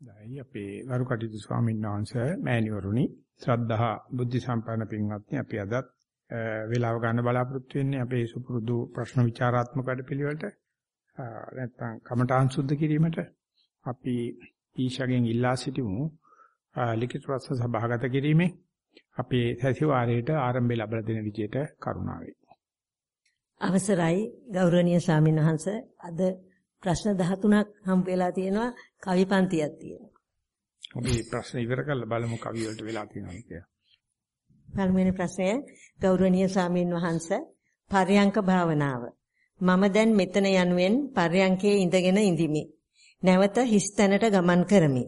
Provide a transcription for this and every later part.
දැයි අපේ ගරු කටයුතු ස්වාමීන් වහන්සේ මෑණිවරුනි ශ්‍රද්ධා බුද්ධ සම්පන්න පින්වත්නි අපි අදත් වේලාව ගන්න බලාපොරොත්තු වෙන්නේ අපේ සුපුරුදු ප්‍රශ්න විචාරාත්මක වැඩපිළිවෙලට නැත්නම් කමඨාන් සුද්ධ කිරීමට. අපි ඊශගෙන් ඉල්ලා සිටිමු ලිඛිත ප්‍රශ්න සභාගත කිරීමේ අපේ සැසිවාරයට ආරම්භය ලැබලා දෙන විදියට කරුණාවෙන්. අවසරයි ගෞරවනීය ස්වාමීන් වහන්සේ. අද ප්‍රශ්න 13ක් හම් වෙලා තියෙනවා කවි පන්තියක් තියෙනවා. අපි ප්‍රශ්න ඉවර කරලා බලමු කවි වලට වෙලා තියෙනවා කියලා. පළවෙනි ප්‍රශ්නය ගෞරවනීය ස්වාමීන් වහන්සේ පර්යංක භාවනාව. මම දැන් මෙතන යනුවෙන් පර්යංකයේ ඉඳගෙන ඉඳිමි. නැවත හිස්තැනට ගමන් කරමි.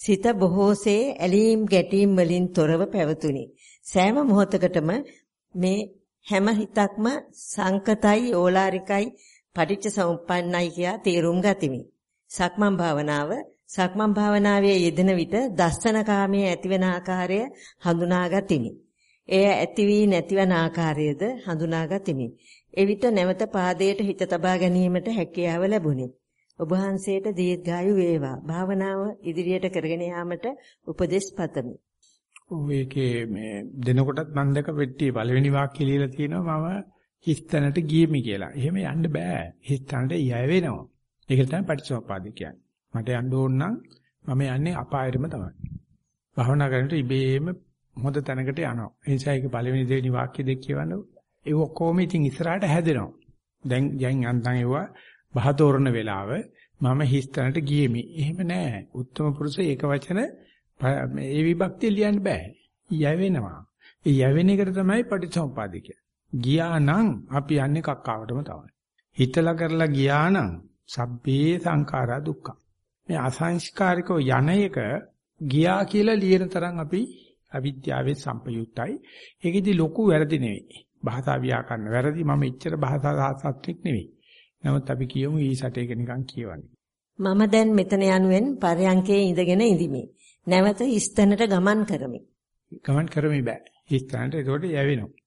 සිත බොහෝසේ ඇලීම් ගැටීම් වලින් තොරව පැවතුනි. සෑම මොහොතකටම මේ හැම හිතක්ම සංකතයි ඕලාරිකයි පටිච්ච සමුප්පන්නයි කියා තේරුම් ගතිමි. සක්මන් භාවනාව සක්මන් භාවනාවේ යෙදෙන විට දස්සන කාමයේ ඇතිවන ආකාරය හඳුනා ගතිමි. එය ඇති වී නැතිවන ආකාරයද හඳුනා ගතිමි. එවිට නැවත පාදයට හිත තබා ගැනීමට හැකියාව ලැබුණි. ඔබ වහන්සේට දීර්ඝායු වේවා. භාවනාව ඉදිරියට කරගෙන යාමට උපදෙස් පතමි. ඔයකේ මේ දෙනකොටත් මම දැක පෙට්ටියේ පළවෙනි වාක්‍ය ලියලා තියෙනවා මම හිස්තැනට ගියෙමි කියලා. එහෙම යන්න බෑ. හිස්තැනට යය වෙනවා. ඒක තමයි පටිච්චසමුප්පාද කියන්නේ. මට යන්න ඕන නම් මම යන්නේ අපායෙටම තමයි. භවනා කරනකොට ඉබේම හොඳ තැනකට යනවා. ඒ නිසා ඒක පළවෙනි දෙවෙනි වාක්‍ය දෙක කියවන්න. ඒ ඔක්කොම ඉතින් ඉස්සරහට හැදෙනවා. දැන් යන් අන්තන් ඒවා බහතෝරන වෙලාව මම හිස්තැනට ගියෙමි. එහෙම නෑ. උත්තම පුරුෂ ඒක වචන මේ විභක්තිය ලියන්න බෑ. යය වෙනවා. ඒ යය වෙන එකට තමයි පටිච්චසමුප්පාද කියන්නේ. ගියා නම් අපි යන්නේ කක්කාවටම තමයි. හිතලා කරලා ගියා නම් සබ්බේ සංඛාරා දුක්ඛ. මේ අසංස්කාරිකව යන එක ගියා කියලා ලියන තරම් අපි අවිද්‍යාවේ සම්පයුක්තයි. ඒකෙදි ලොකු වැරදි නෙවෙයි. භාෂා ව්‍යාකරණ වැරදි මම එච්චර භාෂා සාස්ත්‍රික නෙවෙයි. නමුත් අපි කියමු ඊ සටේක නිකන් කියවන්නේ. මම දැන් මෙතන යනුවෙන් පරයන්කේ ඉඳගෙන ඉඳිමි. නැවත ස්තනට ගමන් කරමි. ගමන් කරමි බෑ. ස්තනට ඒකට යැවෙනවා.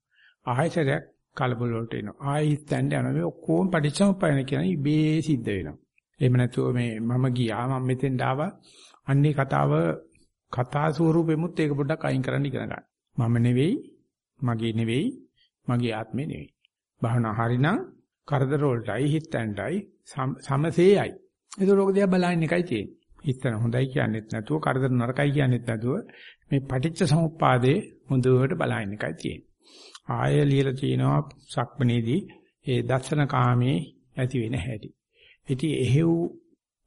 ආයතරයක් කලබල වලට එනවා. ආයෙ ස්තැන්ඩ් යනවා. මේ ඔක්කොම පටිච්චසමුප්පාදන කියන ඉබේ සිද්ධ වෙනවා. එහෙම නැතුව මේ මම ගියා මම මෙතෙන් ආවා. අන්නේ කතාව කතා ස්වරූපෙමුත් ඒක පොඩ්ඩක් අයින් කරන්න ඉගෙන ගන්න. මම නෙවෙයි, මගේ නෙවෙයි, මගේ ආත්මේ නෙවෙයි. භවනා හරිනම් කරදර වලටයි හිතෙන්ටයි සමසේයයි. ඒක ලෝක දිහා බලන එකයි තියෙන්නේ. හිතන හොඳයි කියන්නේත් නැතුව කරදර නරකයි කියන්නේත් නැතුව මේ පටිච්ච සමුප්පාදේ හොඳට බලන එකයි තියෙන්නේ. ආය ලියලා තිනවා සක්මනේදී ඒ දර්ශන කාමයේ ඇති වෙන හැටි. ඉතින් එහෙව්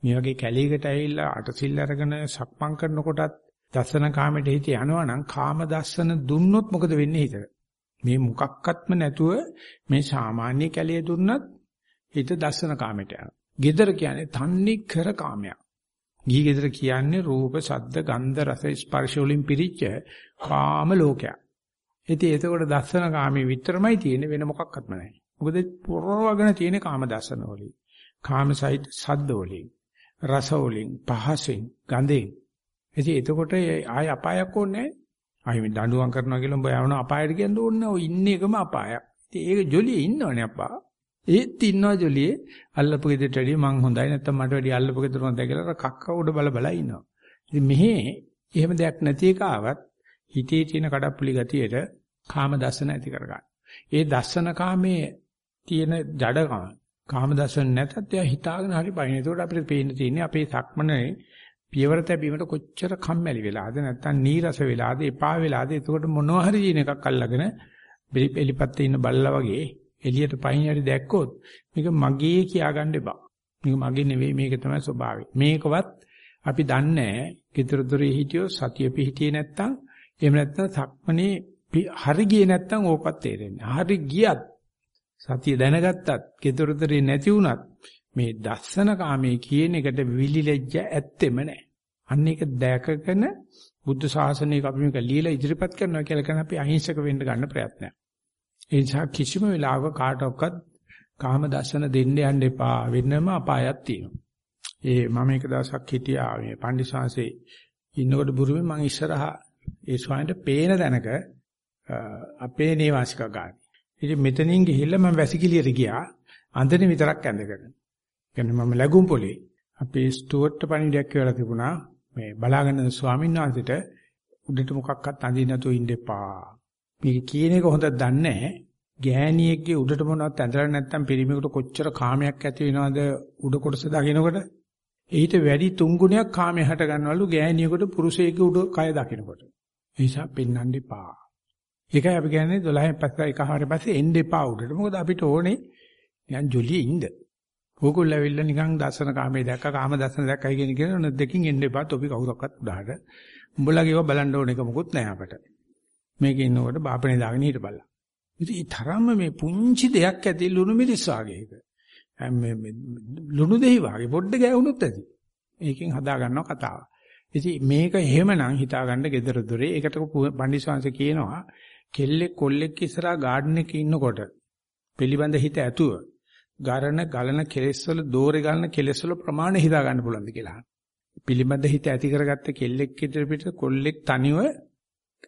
මේ වගේ කැලීකට ඇවිල්ලා අටසිල් අරගෙන සක්මන් කරනකොටත් දර්ශන කාමයට හිත යනවා නම් කාම දර්ශන දුන්නොත් මොකද වෙන්නේ හිතට? මේ මොකක්වත්ම නැතුව මේ සාමාන්‍ය කැලේ දුන්නත් හිත දර්ශන කාමයට යනවා. gedara කියන්නේ තන්නේ කර කාමයක්. ගිහි gedara කියන්නේ රූප, ශබ්ද, ගන්ධ, රස, ස්පර්ශ වලින් පිරිච්ච කාම ලෝකයක්. ඉතින් එතකොට දර්ශන කාමී විතරමයි තියෙන්නේ වෙන මොකක්වත්ම නැහැ. මොකද පුරවගෙන තියෙන කාම දර්ශන වලින්. කාම සහිත සද්ද වලින්, රස වලින්, පහසෙන්, ගඳෙන්. ඉතින් එතකොට ආය අපායක් ඕනේ නැහැ. ආයි මේ දඬුවම් කරනවා කියලා උඹ යවන අපායට කියන්න ඕනේ නැහැ. ඔය ඉන්නේ එකම අපායක්. ඉතින් ඒක ජොලියේ ඉන්නවනේ අප්පා. ඒත් ඉන්නවා ජොලියේ අල්ලපු ගෙදරට වැඩිය මං හොඳයි නැත්තම් මට වැඩිය අල්ලපු ගෙදර හොඳයි කියලා කක්ක උඩ බල බල ඉන්නවා. ඉතින් මෙහි එහෙම දෙයක් නැති එක ආවත් හිතේ තියෙන කඩප්පුලි ගතියට කාම දර්ශන ඇති කරගන්න. ඒ දර්ශන කාමයේ තියෙන ජඩකම කාම දර්ශන නැතත් එයා හිතාගෙන හරි පයින්. ඒකට අපිට පේන්න තියෙන්නේ අපේ සක්මනේ පියවර තැබීමට කොච්චර කම්මැලි වෙලාද නැත්නම් නීරස වෙලාද එපා වෙලාද එතකොට මොනවා හරි දින එකක් අල්ලගෙන එලිපත්තේ ඉන්න බල්ලා වගේ එළියට පයින් හරි දැක්කොත් මේක මගේ කියාගන්න එපා. මේක මගේ නෙවෙයි මේක තමයි ස්වභාවය. මේකවත් අපි දන්නේ නැහැ. ඊතර දොරේ හිටියෝ සතිය පිහිටියේ නැත්තම් එහෙම නැත්නම් සක්මනේ හරි ගියේ නැත්තම් ඕකත් තේරෙන්නේ. හරි ගියත් සතිය දැනගත්තත්, keතරතරේ නැති වුණත් මේ දස්සන කාමයේ කියන එකට විලිලැජ්ජ ඇත්තෙම නැහැ. අන්න ඒක දැකගෙන බුද්ධ ශාසනයක අපි මේක লীලා ඉදිරිපත් කරනවා කියලා කියන අපි අහිංසක වෙන්න ගන්න ප්‍රයත්නයක්. ඒ නිසා කිසිම වෙලාවක කාටවත් කාම දර්ශන දෙන්න යන්න එපා වෙනම අපායක් තියෙනවා. ඒ මම එක දවසක් හිටියා මේ පන්දිසාංශේ ඉන්නකොට බුරුමේ මම ඉස්සරහා ඒ ස්වාමීන්ට පේන දැනක අපේ නේවාසික ගන්න. ඉතින් මෙතනින් ගිහිල්ලා මම වැසිකිළියට ගියා. අන්දනේ විතරක් ඇඳගෙන. කියන්නේ මම ලැබුම් පොලේ අපේ ස්ටුවර්ට් පණිවිඩයක් කියලා තිබුණා. මේ බලාගෙන ස්වාමීන් වහන්සේට උඩට මොකක්වත් අඳින්න නැතුව ඉන්න එපා. මේක කියන එක හොඳ දන්නේ නැහැ. ගෑණියෙක්ගේ උඩට මොනවත් ඇඳලා නැත්තම් පිරිමිකට කොච්චර කාමයක් ඇති වෙනවද උඩ කොටස දකින්නකොට ඊට වැඩි තුන් ගුණයක් කාමයේ හට ගන්නවලු ගෑණියෙකුට පුරුෂයෙකුගේ උඩ කය දකින්නකොට ඒ නිසා පෙන්වන්න එපා ඒකයි අපි කියන්නේ 12න් පස්සේ එකහාරේ පස්සේ එන්න එපා උඩට. මොකද අපිට ඕනේ නිකන් ජොලියේ ඉන්න. ඕගොල්ලෝ ඇවිල්ලා නිකන් දර්ශන කාමයේ දැක්ක කාම දර්ශන දැක්කයි කියන කියන දෙකකින් එන්න එපා. තොපි කවුරක්වත් උඩහට. උඹලගේ ඒවා බලන්න ඕන එක මොකුත් නැහැ අපට. මේකේ ඉන්නකොට බාපනේ දාගෙන හිටපල්ලා ඉතින් ඒ තරම්ම මේ පුංචි දෙයක් ඇති ලුණු මිරිස් වාගේ එක. මේ ලුණු දෙහි වාගේ පොඩ්ඩ ගෑවුනොත් ඇති. ඒකෙන් හදා ගන්නවා කතාව. ඉතින් මේක එහෙමනම් හිතා ගන්න gedara dore. ඒකට පණ්ඩිස්වාංශ කියනවා කෙල්ලෙක් කොල්ලෙක් ඉස්සරහා ගාඩන් එකේ ඉන්නකොට පිළිබඳ හිත ඇතුව ගරණ ගලන කෙලෙස් වල දෝරේ ගලන කෙලෙස් වල ප්‍රමාණය හිතා ගන්න පුළුවන්ද කියලා. පිළිබඳ හිත ඇති කරගත්ත කෙල්ලෙක් ඉදිරියට කොල්ලෙක් තනිව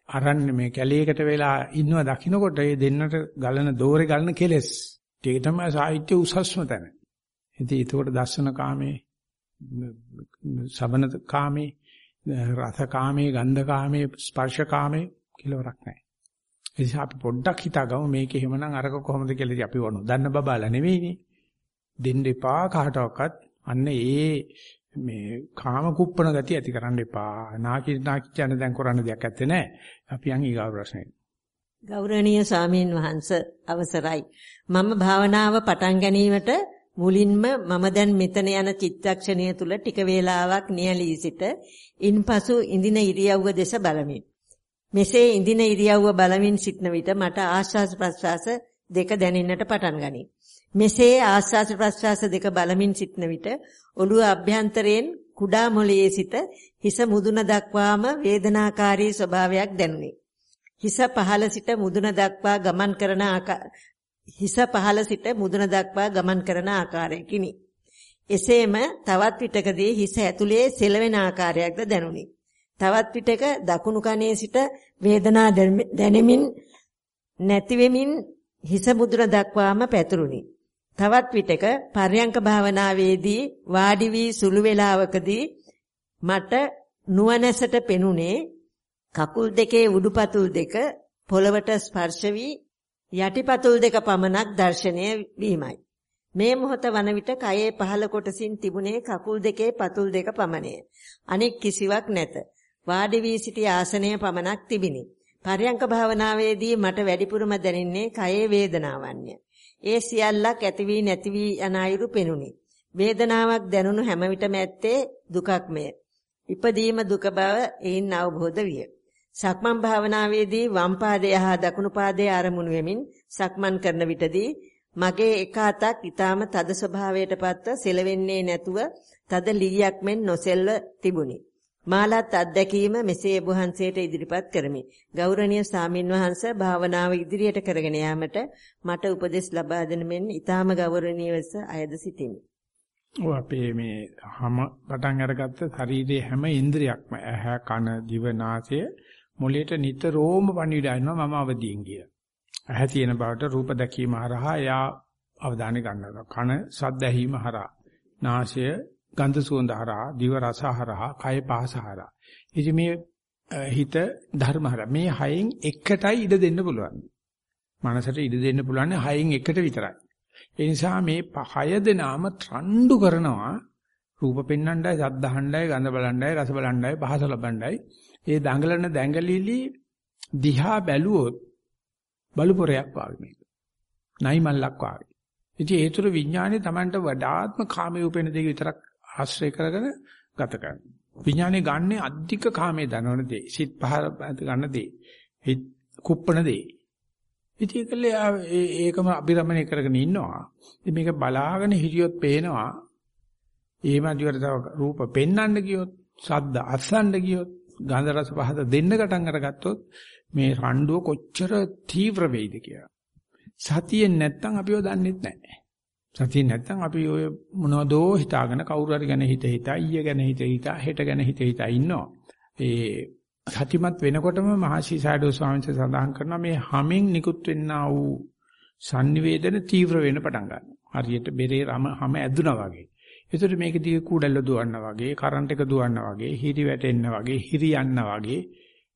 අරන්නේ මේ කැලේකට වෙලා ඉන්නව දකින්නකොට ඒ දෙන්නට ගලන දෝරේ ගලන කෙලස්. ඒක තමයි සාහිත්‍ය උසස්ම තැන. ඉතින් ඒකට දර්ශන කාමේ, සබන කාමේ, රස කාමේ, ගන්ධ කාමේ, ස්පර්ශ කාමේ කිලවරක් නැහැ. ඒ නිසා අපි පොඩ්ඩක් හිතාගමු මේක එහෙමනම් අරක කොහොමද කියලා අපි වුණා. දන්න බබාලා නෙවෙයිනේ. දෙන්න එපා කාටවත්. අන්න ඒ මේ කාම කුප්පණ ගතිය ඇති කරන්න එපා. නාකි නාකි කියන දැන් කරන්න දෙයක් ඇත්තේ නැහැ. අපි යන් ඊගා ප්‍රශ්නෙට. ගෞරවනීය සාමීන් වහන්ස අවසරයි. මම භාවනාව පටන් ගැනීමට මුලින්ම මම දැන් මෙතන යන චිත්තක්ෂණය තුල ටික වේලාවක් නියලී සිට ඉන්පසු ඉඳින ඉරියව්ව දෙස බලමි. මෙසේ ඉඳින ඉරියව්ව බලමින් සිටන විට මට ආශ්වාස ප්‍රශ්වාස දෙක දැනෙන්නට පටන් ගනී. මෙසේ ආස්වාස ප්‍රස්වාස දෙක බලමින් සිටන විට ඔළුව අභ්‍යන්තරයෙන් කුඩා මොළයේ සිට හිස මුදුන දක්වාම වේදනාකාරී ස්වභාවයක් දැනුනි. හිස පහළ සිට මුදුන දක්වා ගමන් කරන හිස පහළ සිට මුදුන දක්වා ගමන් කරන ආකාරයකිනි. එසේම තවත් විටකදී හිස ඇතුලේ සෙලවෙන ආකාරයක්ද දැනුනි. තවත් විටක දකුණු කනේ සිට වේදනා දැනෙමින් නැති වෙමින් හිස මුදුන දක්වාම පැතුරුනි. තවත් විටක පර්යංක භාවනාවේදී වාඩි වී සුළු වේලාවකදී මට නුවණැසට පෙනුනේ කකුල් දෙකේ උඩුපතුල් දෙක පොළවට ස්පර්ශ වී යටිපතුල් දෙක පමණක් දැర్శණය වීමයි. මේ මොහොත වන විට කයේ පහළ කොටසින් තිබුණේ කකුල් දෙකේ පතුල් දෙක පමණය. අනෙක් කිසිවක් නැත. වාඩි වී සිටි ආසනය පමණක් තිබිනි. පර්යංක භාවනාවේදී මට වැඩිපුරම දැනෙන්නේ කයේ වේදනාවන්ය. ඒ සියල්ලක් ඇති වී නැති වී යන අයුරු පෙනුනි. වේදනාවක් දැනුණු හැම විටම ඇත්තේ දුකක්මය. ඉපදීම දුක බව එයින් අවබෝධ විය. සක්මන් භාවනාවේදී වම් පාදය හා දකුණු පාදය ආරමුණු වෙමින් සක්මන් කරන විටදී මගේ එක අතක් ඊටාම තද ස්වභාවයටපත්ව සෙලවෙන්නේ නැතුව තද ලීයක් මෙන් නොසෙල්ව තිබුණි. මාලත් අත්දැකීම මෙසේ ඔබ වහන්සේට ඉදිරිපත් කරමි. ගෞරවනීය සාමින් වහන්ස භාවනාව ඉදිරියට කරගෙන යාමට මට උපදෙස් ලබා දෙන මෙන් ඊටාම ගෞරවනීයවස අයද සිටිමි. ඔව් අපේ මේ හැම පටන් අරගත්ත ශරීරයේ හැම ඉන්ද්‍රියක්ම ඇහ කන දිව නාසය මොළයට නිතරම පණිවිඩ අයනවා මම අවදියෙන් කිය. ඇහ තියෙන බවට රූප දැකීම හරහා එයා අවධානය ගන්නවා. කන ශබ්ද ඇහිම හරහා නාසය ගන්ධ සුවඳ හරහා, දිව රස හරහා, කය පහස හරහා. ඉතින් මේ හිත ධර්ම හරහා මේ හයෙන් එකටයි ඉඩ දෙන්න පුළුවන්. මනසට ඉඩ දෙන්න පුළුවන් හයෙන් එකට විතරයි. ඒ නිසා මේ හය දෙනාම ත්‍රණ්ඩු කරනවා රූප පෙන්වන්නයි, ශබ්ද අහන්නයි, ගඳ බලන්නයි, රස බලන්නයි, පහස ලබන්නයි. ඒ දඟලන දැඟලිලි දිහා බැලුවොත් බලුපොරයක් වාගේ මේක. නයි මල්ලක් වාගේ. ඉතින් ඒතර විඥානේ Tamanට වඩාත්ම කාමයේ උපෙන දෙක විතරක් ආශ්‍රය කරගෙන ගත කරනවා. විඥානේ ගන්නේ අධික කාමයේ දනවන දේ. සිත් පහර ගන්න දේ. හිත කුප්පන දේ. ඉතින් ඒකල ඒකම අභිරමණය කරගෙන ඉන්නවා. ඉතින් මේක බලාගෙන හිටියොත් පේනවා. එහෙම අදිවට තව රූප පෙන්වන්න ගියොත්, ශබ්ද අස්සන්න ගියොත්, ගන්ධ රස පහත දෙන්න ගටන් අරගත්තොත් මේ රණ්ඩුව කොච්චර තීව්‍ර වෙයිද කියලා. සතියෙන් නැත්තම් අපිව දන්නෙත් නැහැ. සතිය නැත්තම් අපි ඔය මොනවදෝ හිතාගෙන කවුරු හරි ගැන හිත හිතා ඊය ගැන හිත හිතා හෙට ගැන හිත හිතා ඉන්නවා. ඒ සතිමත් වෙනකොටම මහසි සාඩෝ ස්වාමීන් වහන්සේ සඳහන් කරනවා මේ හැමෙන් නිකුත් වෙන්නා වූ sannivedana තීව්‍ර වෙන්න පටන් ගන්නවා. හරියට බෙරේ රම හැම ඇදුනා වගේ. ඒතර මේක දිගේ කූඩල්ල දුවන්නා වගේ, කරන්ට් එක දුවන්නා වගේ, හිරි වැටෙන්න වගේ, හිරි යන්න වගේ,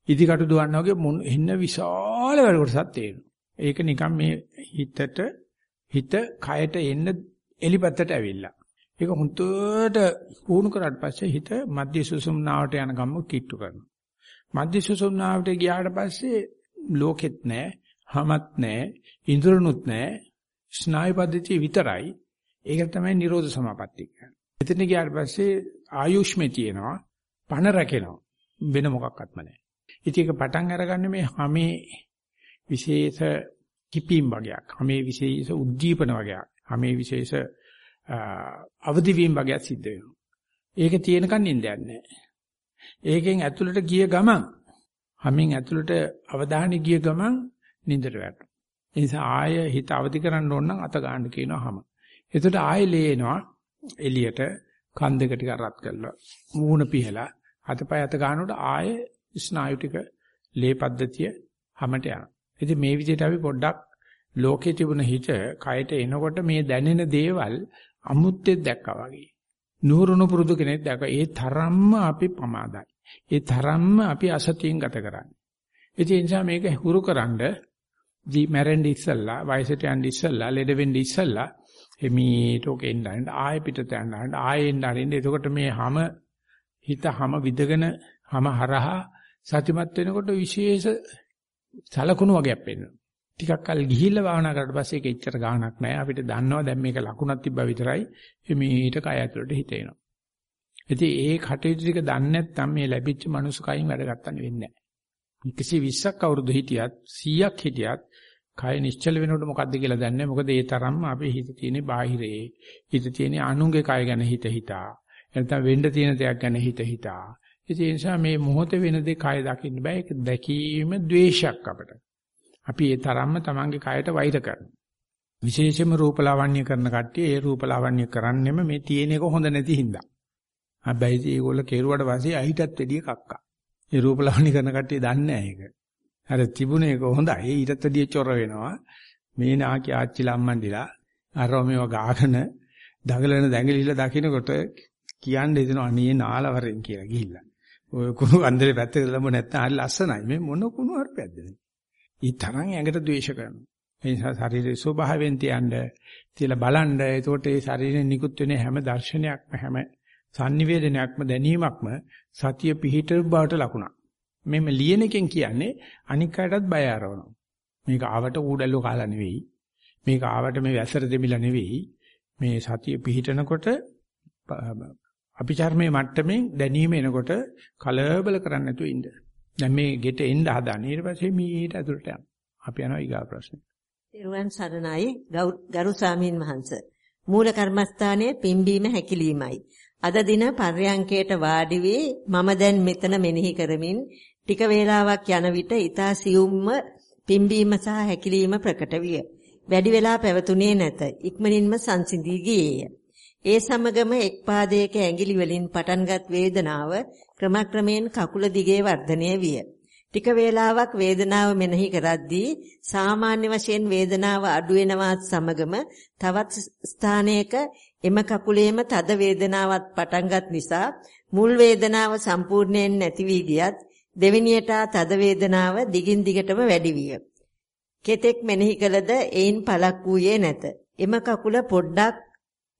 ඉදිකටු දුවන්නා වගේ මොන එන්න විශාල වැඩ කොටසක් තියෙනවා. ඒක නිකන් මේ හිතට හිත කයට එන්න එලිපත්තට ඇවිල්ලා. ඒක හුදුට පුහුණු කරාට පස්සේ හිත මධ්‍ය සුසුම්නාවට යන ගම්ම කිට්ටු කරනවා. මධ්‍ය සුසුම්නාවට ගියාට පස්සේ ලෝකෙත් නැහැ, හමත් නැහැ, ඉන්ද්‍රනුත් නැහැ, ස්නායු පද්ධතිය විතරයි. ඒක තමයි නිරෝධ සමාපatti කියන්නේ. එතන ගියාට පස්සේ ආයුෂ්මේ තියෙනවා, පණ රැකෙනවා. වෙන මොකක්වත්ම නැහැ. ඉතින් ඒක පටන් අරගන්නේ මේ හැමේ විශේෂ කිපීම් වගේක්. හැමේ විශේෂ උද්දීපන වගේක්. හැමේ විශේෂ අවදි වීම වගේක් සිද්ධ වෙනවා. ඒක තියෙනකන් නින්දයක් නැහැ. ඒකෙන් ඇතුළට ගිය ගමන් හැමින් ඇතුළට අවධානය ගිය ගමන් නින්දට වැටෙනවා. ඒ නිසා ආය හිත අවදි කරන්න ඕන නම් අත ගන්න කියනවා හැම. එතකොට ආයෙ ලේනවා එළියට කන් දෙක ටික රත් කරලා මූණ පිහලා අතපය අත ගන්නකොට ආයෙ ස්නායු ටික ලේ පද්ධතිය හැමට යනවා. ඉතින් මේ විදිහට අපි පොඩ්ඩක් ලෝකේ තිබුණ හිත කයට එනකොට මේ දැනෙන දේවල් අමුත්තේ දැක්කා වගේ. නුහුරුණු පුරුදු කෙනෙක් දැක්ක ඒ තරම්ම අපි පමාදයි. ඒ තරම්ම අපි අසතියෙන් ගත කරන්නේ. ඒ නිසා මේක හුරුකරනද දී මැරෙන්න ඉස්සල්ලා වයසට යන්න ඉස්සල්ලා ලෙඩ වෙන්න ඉස්සල්ලා එමීට ඔක එන්න ආයෙ පිටත යන්න ආයෙ එන්න අරින්න එතකොට මේ හැම හිත හැම විදගෙන හැම හරහා සතිමත් වෙනකොට විශේෂ සලකුණු වගේක් පෙන්වනවා. ටිකක් කල් ගිහිල්ලා භාවනා කරලා පස්සේ ඒක එච්චර ගාණක් නැහැ. අපිට දන්නවා දැන් මේක ලකුණක් තිබ්බා විතරයි එමීට කය ඇතුළට හිතේනවා. ඉතින් ඒ කටයුතු ටික දන්නේ නැත්නම් මේ ලැබිච්ච මනුස්ස කයින් වැඩ ගන්න වෙන්නේ නැහැ. 120ක් අවුරුදු හිටියත් 100ක් හිටියත් කය නිශ්චල වෙනකොට මොකද්ද කියලා දන්නේ නැහැ. මොකද ඒ තරම්ම අපේ හිත තියෙන්නේ බාහිරේ. හිත තියෙන්නේ අනුන්ගේ කය ගැන හිත හිතා. එතන වෙන්න තියෙන දෙයක් ගැන හිත හිතා. ඒ නිසා මේ මොහොතේ වෙන දේ කය දකින්න බෑ. ඒක දැකීම ද්වේෂයක් අපට. අපි ඒ තරම්ම තමන්ගේ කයට වෛර කරනවා. විශේෂයෙන්ම රූපලාවන්‍ය කරන කට්ටිය ඒ රූපලාවන්‍ය කරන්නෙම මේ තියෙන එක හොඳ නැති හින්දා. හැබැයි ඒගොල්ල කෙරුවට පස්සේ අහිටත් වැඩිය කක්කා. ඒ රූපලාවන්‍ය කරන කට්ටිය දන්නේ නැහැ ඒක. අර තිබුණේ ඒක හොඳයි. ඊටත් වැඩිය චොර වෙනවා. මේ නාකි ආච්චිලා අම්මන්ඩිලා අරව මේව ගාගෙන දඟලන දැඟලිලා දකින්නකොට කියන්නේ දෙනවා අනේ නාලවරෙන් කියලා ගිහිල්ලා. ඔය කුණු අන්දරේ පැත්තක ළඹ නැත්නම් හරි ලස්සනයි. මේ මොන කුණු හර්පයක්ද මේ? ඊ තරම් ඇඟට ද්වේෂ කරනවා. ඒ නිසා ශරීරයේ ස්වභාවයෙන් තියන්න තියලා බලන්න. එතකොට ඒ ශරීරයෙන් නිකුත් වෙන හැම දර්ශනයක්ම හැම sannivedanayakම දැනීමක්ම සතිය පිහිට බවට ලකුණක්. මෙන්න ලියන එකෙන් කියන්නේ අනික් අයටත් බය ආරවනවා. මේක ආවට ඌඩල්ලෝ කාලා නෙවෙයි. මේක ආවට මේ වැසර දෙමිලා නෙවෙයි. මේ සතිය පිහිටනකොට අභිචර්මයේ මට්ටමින් දැනීම එනකොට කලබල කරන්නේ නැතුව ඉන්න. දැන් මේ ගෙට එන්න හදාන. ඊට පස්සේ මීට ඇතුළට යනවා. අපි යනවා ඊගා ප්‍රශ්නෙට. ත්‍රිවන් සරණයි ගරු සාමීන් වහන්ස. මූල කර්මස්ථානයේ පිම්බීම හැකිලීමයි. අද දින පර්යංකයට වාඩි වී මම දැන් මෙතන මෙනෙහි කරමින් ටික වේලාවක් යන විට ඊතා සියුම්ම පිම්බීම සහ හැකිලීම ප්‍රකට විය. වැඩි වෙලා පැවතුනේ නැත. ඉක්මනින්ම සංසිඳී ගියේය. ඒ සමගම එක් පාදයක ඇඟිලි වලින් පටන්ගත් වේදනාව ක්‍රමක්‍රමයෙන් කකුල දිගේ වර්ධනය විය. ටික වේලාවක් වේදනාව මෙනෙහි කරද්දී සාමාන්‍ය වශයෙන් වේදනාව අඩු වෙනවත් සමගම තවත් ස්ථානයක එම කකුලේම තද වේදනාවක් පටන්ගත් නිසා මුල් වේදනාව සම්පූර්ණයෙන් නැති වී ගියත් දෙවෙනියට තද වේදනාව දිගින් දිගටම වැඩි විය. කෙතෙක් මෙනෙහි කළද එයින් පළක් වූයේ නැත. එම කකුල පොඩ්ඩක්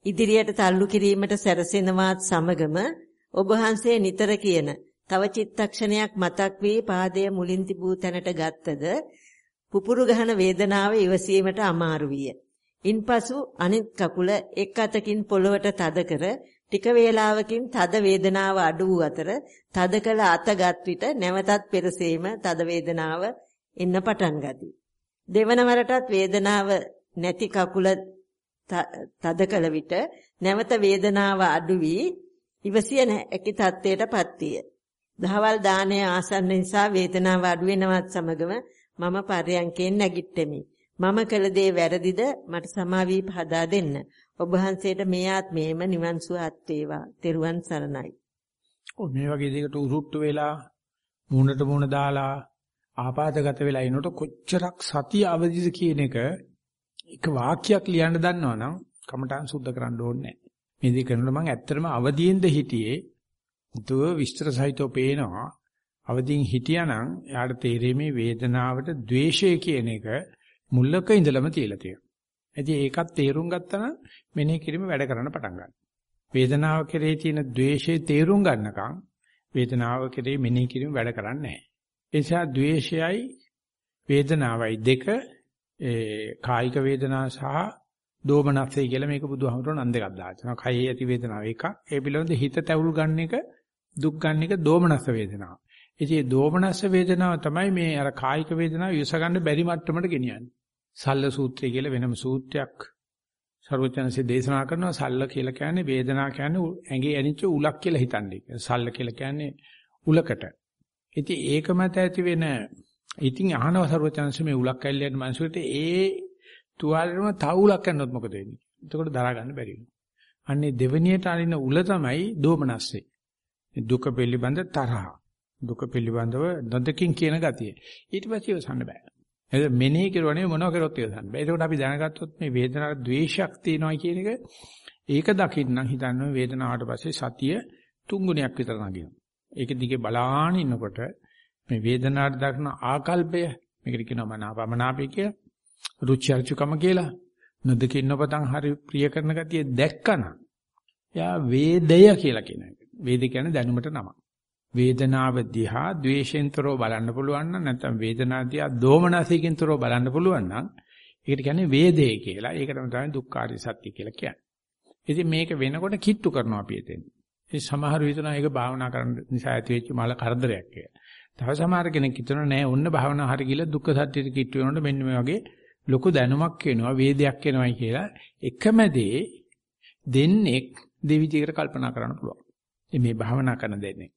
ඉදිරියට තල්ලු කිරීමට සැරසෙනවත් සමගම ඔබ වහන්සේ නිතර කියන තව චිත්තක්ෂණයක් මතක් වී පාදයේ මුලින් තිබූ තැනට ගත්තද පුපුරු ගහන වේදනාව ඉවසීමට අමාරු විය. ඉන්පසු අනිත් කකුල එක් අතකින් පොළවට තද කර ටික වේලාවකින් තද වේදනාව අඩු වූ අතර තද කළ අතගත් විට නැවතත් පෙරසීම තද වේදනාව එන්න පටන් ගති. දෙවන වරටත් වේදනාව නැති කකුල තද කළ විට නැවත වේදනාව අඩු වී ඉවසිය හැකි තත්ත්වයටපත් විය. දහවල් දාණය ආසන්න නිසා වේදනාව අඩු වෙනවත් සමගම මම පරයන්කෙන් නැගිට්ටෙමි. මම කළ දේ වැරදිද මට සමාවී පහදා දෙන්න. ඔබ වහන්සේට මේ ආත්මේම නිවන් සුව අත් වේවා. තෙරුවන් සරණයි. ඔව් මේ වගේ දෙයකට උරුට්ටු වෙලා මූණට මූණ දාලා ආපాతගත වෙලා ඉනකොට කොච්චරක් සතිය අවදිද කියන එක එක වාක්‍යයක් ලියන්න දන්නවනම් කමඨාන් සුද්ධ කරන්න ඕනේ නැහැ. මේ දෙක කරනකොට මම ඇත්තටම අවදියෙන්ද හිටියේ දුව විස්තර සහිතව පේනවා අවදින් හිටියානම් යාට තේරෙන්නේ වේදනාවට ද්වේෂය කියන එක මුල්ලක ඉඳලම තියලා තියෙනවා. ඉතින් ඒකත් තේරුම් ගත්තා නම් මෙනෙහි කිරීම වැඩ කරන්න පටන් ගන්නවා. වේදනාව කෙරෙහි තියෙන ද්වේෂය තේරුම් ගන්නකම් වේදනාව කෙරෙහි මෙනෙහි කිරීම වැඩ කරන්නේ නැහැ. ඒ නිසා ද්වේෂයයි වේදනාවයි දෙක ඒ කායික වේදනාව සහ දෝමනස්සේ කියලා මේක බුදුහාමුදුරන් අන් දෙකක් දානවා. කයෙහි ඇති වේදනාව එකක්. ඒ පිළිබඳ හිත තැවුල් ගන්න එක දුක් ගන්න එක දෝමනස්ස වේදනාව. ඉතින් මේ දෝමනස්ස වේදනාව තමයි මේ අර කායික වේදනාව යොස ගන්න බැරි මට්ටමට ගෙනියන්නේ. සල්ල සූත්‍රය කියලා වෙනම සූත්‍රයක් සර්වඥාන්සේ දේශනා කරනවා සල්ල කියලා කියන්නේ වේදනාව කියන්නේ ඇඟේ ඇනිච්ච උලක් කියලා හිතන්නේ. සල්ල කියලා කියන්නේ උලකට. ඉතින් ඒක මත ඇති වෙන ඉතින් අහනව සර්වඥාන්සේ මේ උලක් ඇල්ලෙන් මනසට ඒ තුවාලෙම තව උලක් කරනොත් මොකද වෙන්නේ? එතකොට දරා ගන්න බැරි වෙනවා. අන්නේ දෙවෙනියට අරින උල තමයි දෝමනස්සේ. දුක පිළිබඳ තරහ. දුක පිළිබඳව නොදකින් කියන ගතිය. ඊට පස්සේ ඉවසන්න බෑ. ඒක මෙනෙහි කරුවනේ මොනව කරොත් ඉවසන්න බෑ. ඒකට අපි දැනගත්තොත් මේ වේදනාවට ද්වේෂයක් තියෙනවා කියන එක ඒක දකින්න හිතන්න වේදනාවට පස්සේ සතිය තුන් ගුණයක් විතර නගිනවා. ඒක දිගේ බලාන ඉන්නකොට මේ වේදනාවට දක්න ආකල්පය මේකට කියනවා මනාපමනාපය කියලා. රුචි අරුචිකම කියලා. නොදකින් නොපතන් හරි ප්‍රිය කරන ගතිය දැක්කනම් එයා වේදය කියලා කියන එක. වේද කියන්නේ දැනුමට නමක්. වේදනාව දිහා ද්වේෂෙන්තරෝ බලන්න පුළුවන් නම් නැත්නම් වේදනාව දිහා දෝමනසකින්තරෝ බලන්න පුළුවන් නම් ඒකට කියන්නේ වේදේ කියලා. ඒකට තමයි දුක්ඛාරිය සත්‍ය කියලා කියන්නේ. ඉතින් මේක වෙනකොට කිට්ටු කරනවා අපි එතෙන්. ඒ සමහර විටන ඒක භාවනා කරන්න නිසා ඇති වෙච්ච මල කරදරයක් කියලා. තව සමහර කෙනෙක් හිතනවා නෑ ඔන්න භාවනා හරි ගිහලා දුක්ඛ සත්‍යෙට කිට්ටු වෙනකොට මෙන්න මේ වගේ ලොකු දැනුමක් වෙනවා වේදයක් වෙනවයි කියලා එකම දේ දෙන්නේ දෙවිදිහකට කල්පනා කරන්න පුළුවන්. මේ භාවනා කරන දෙන්නේ.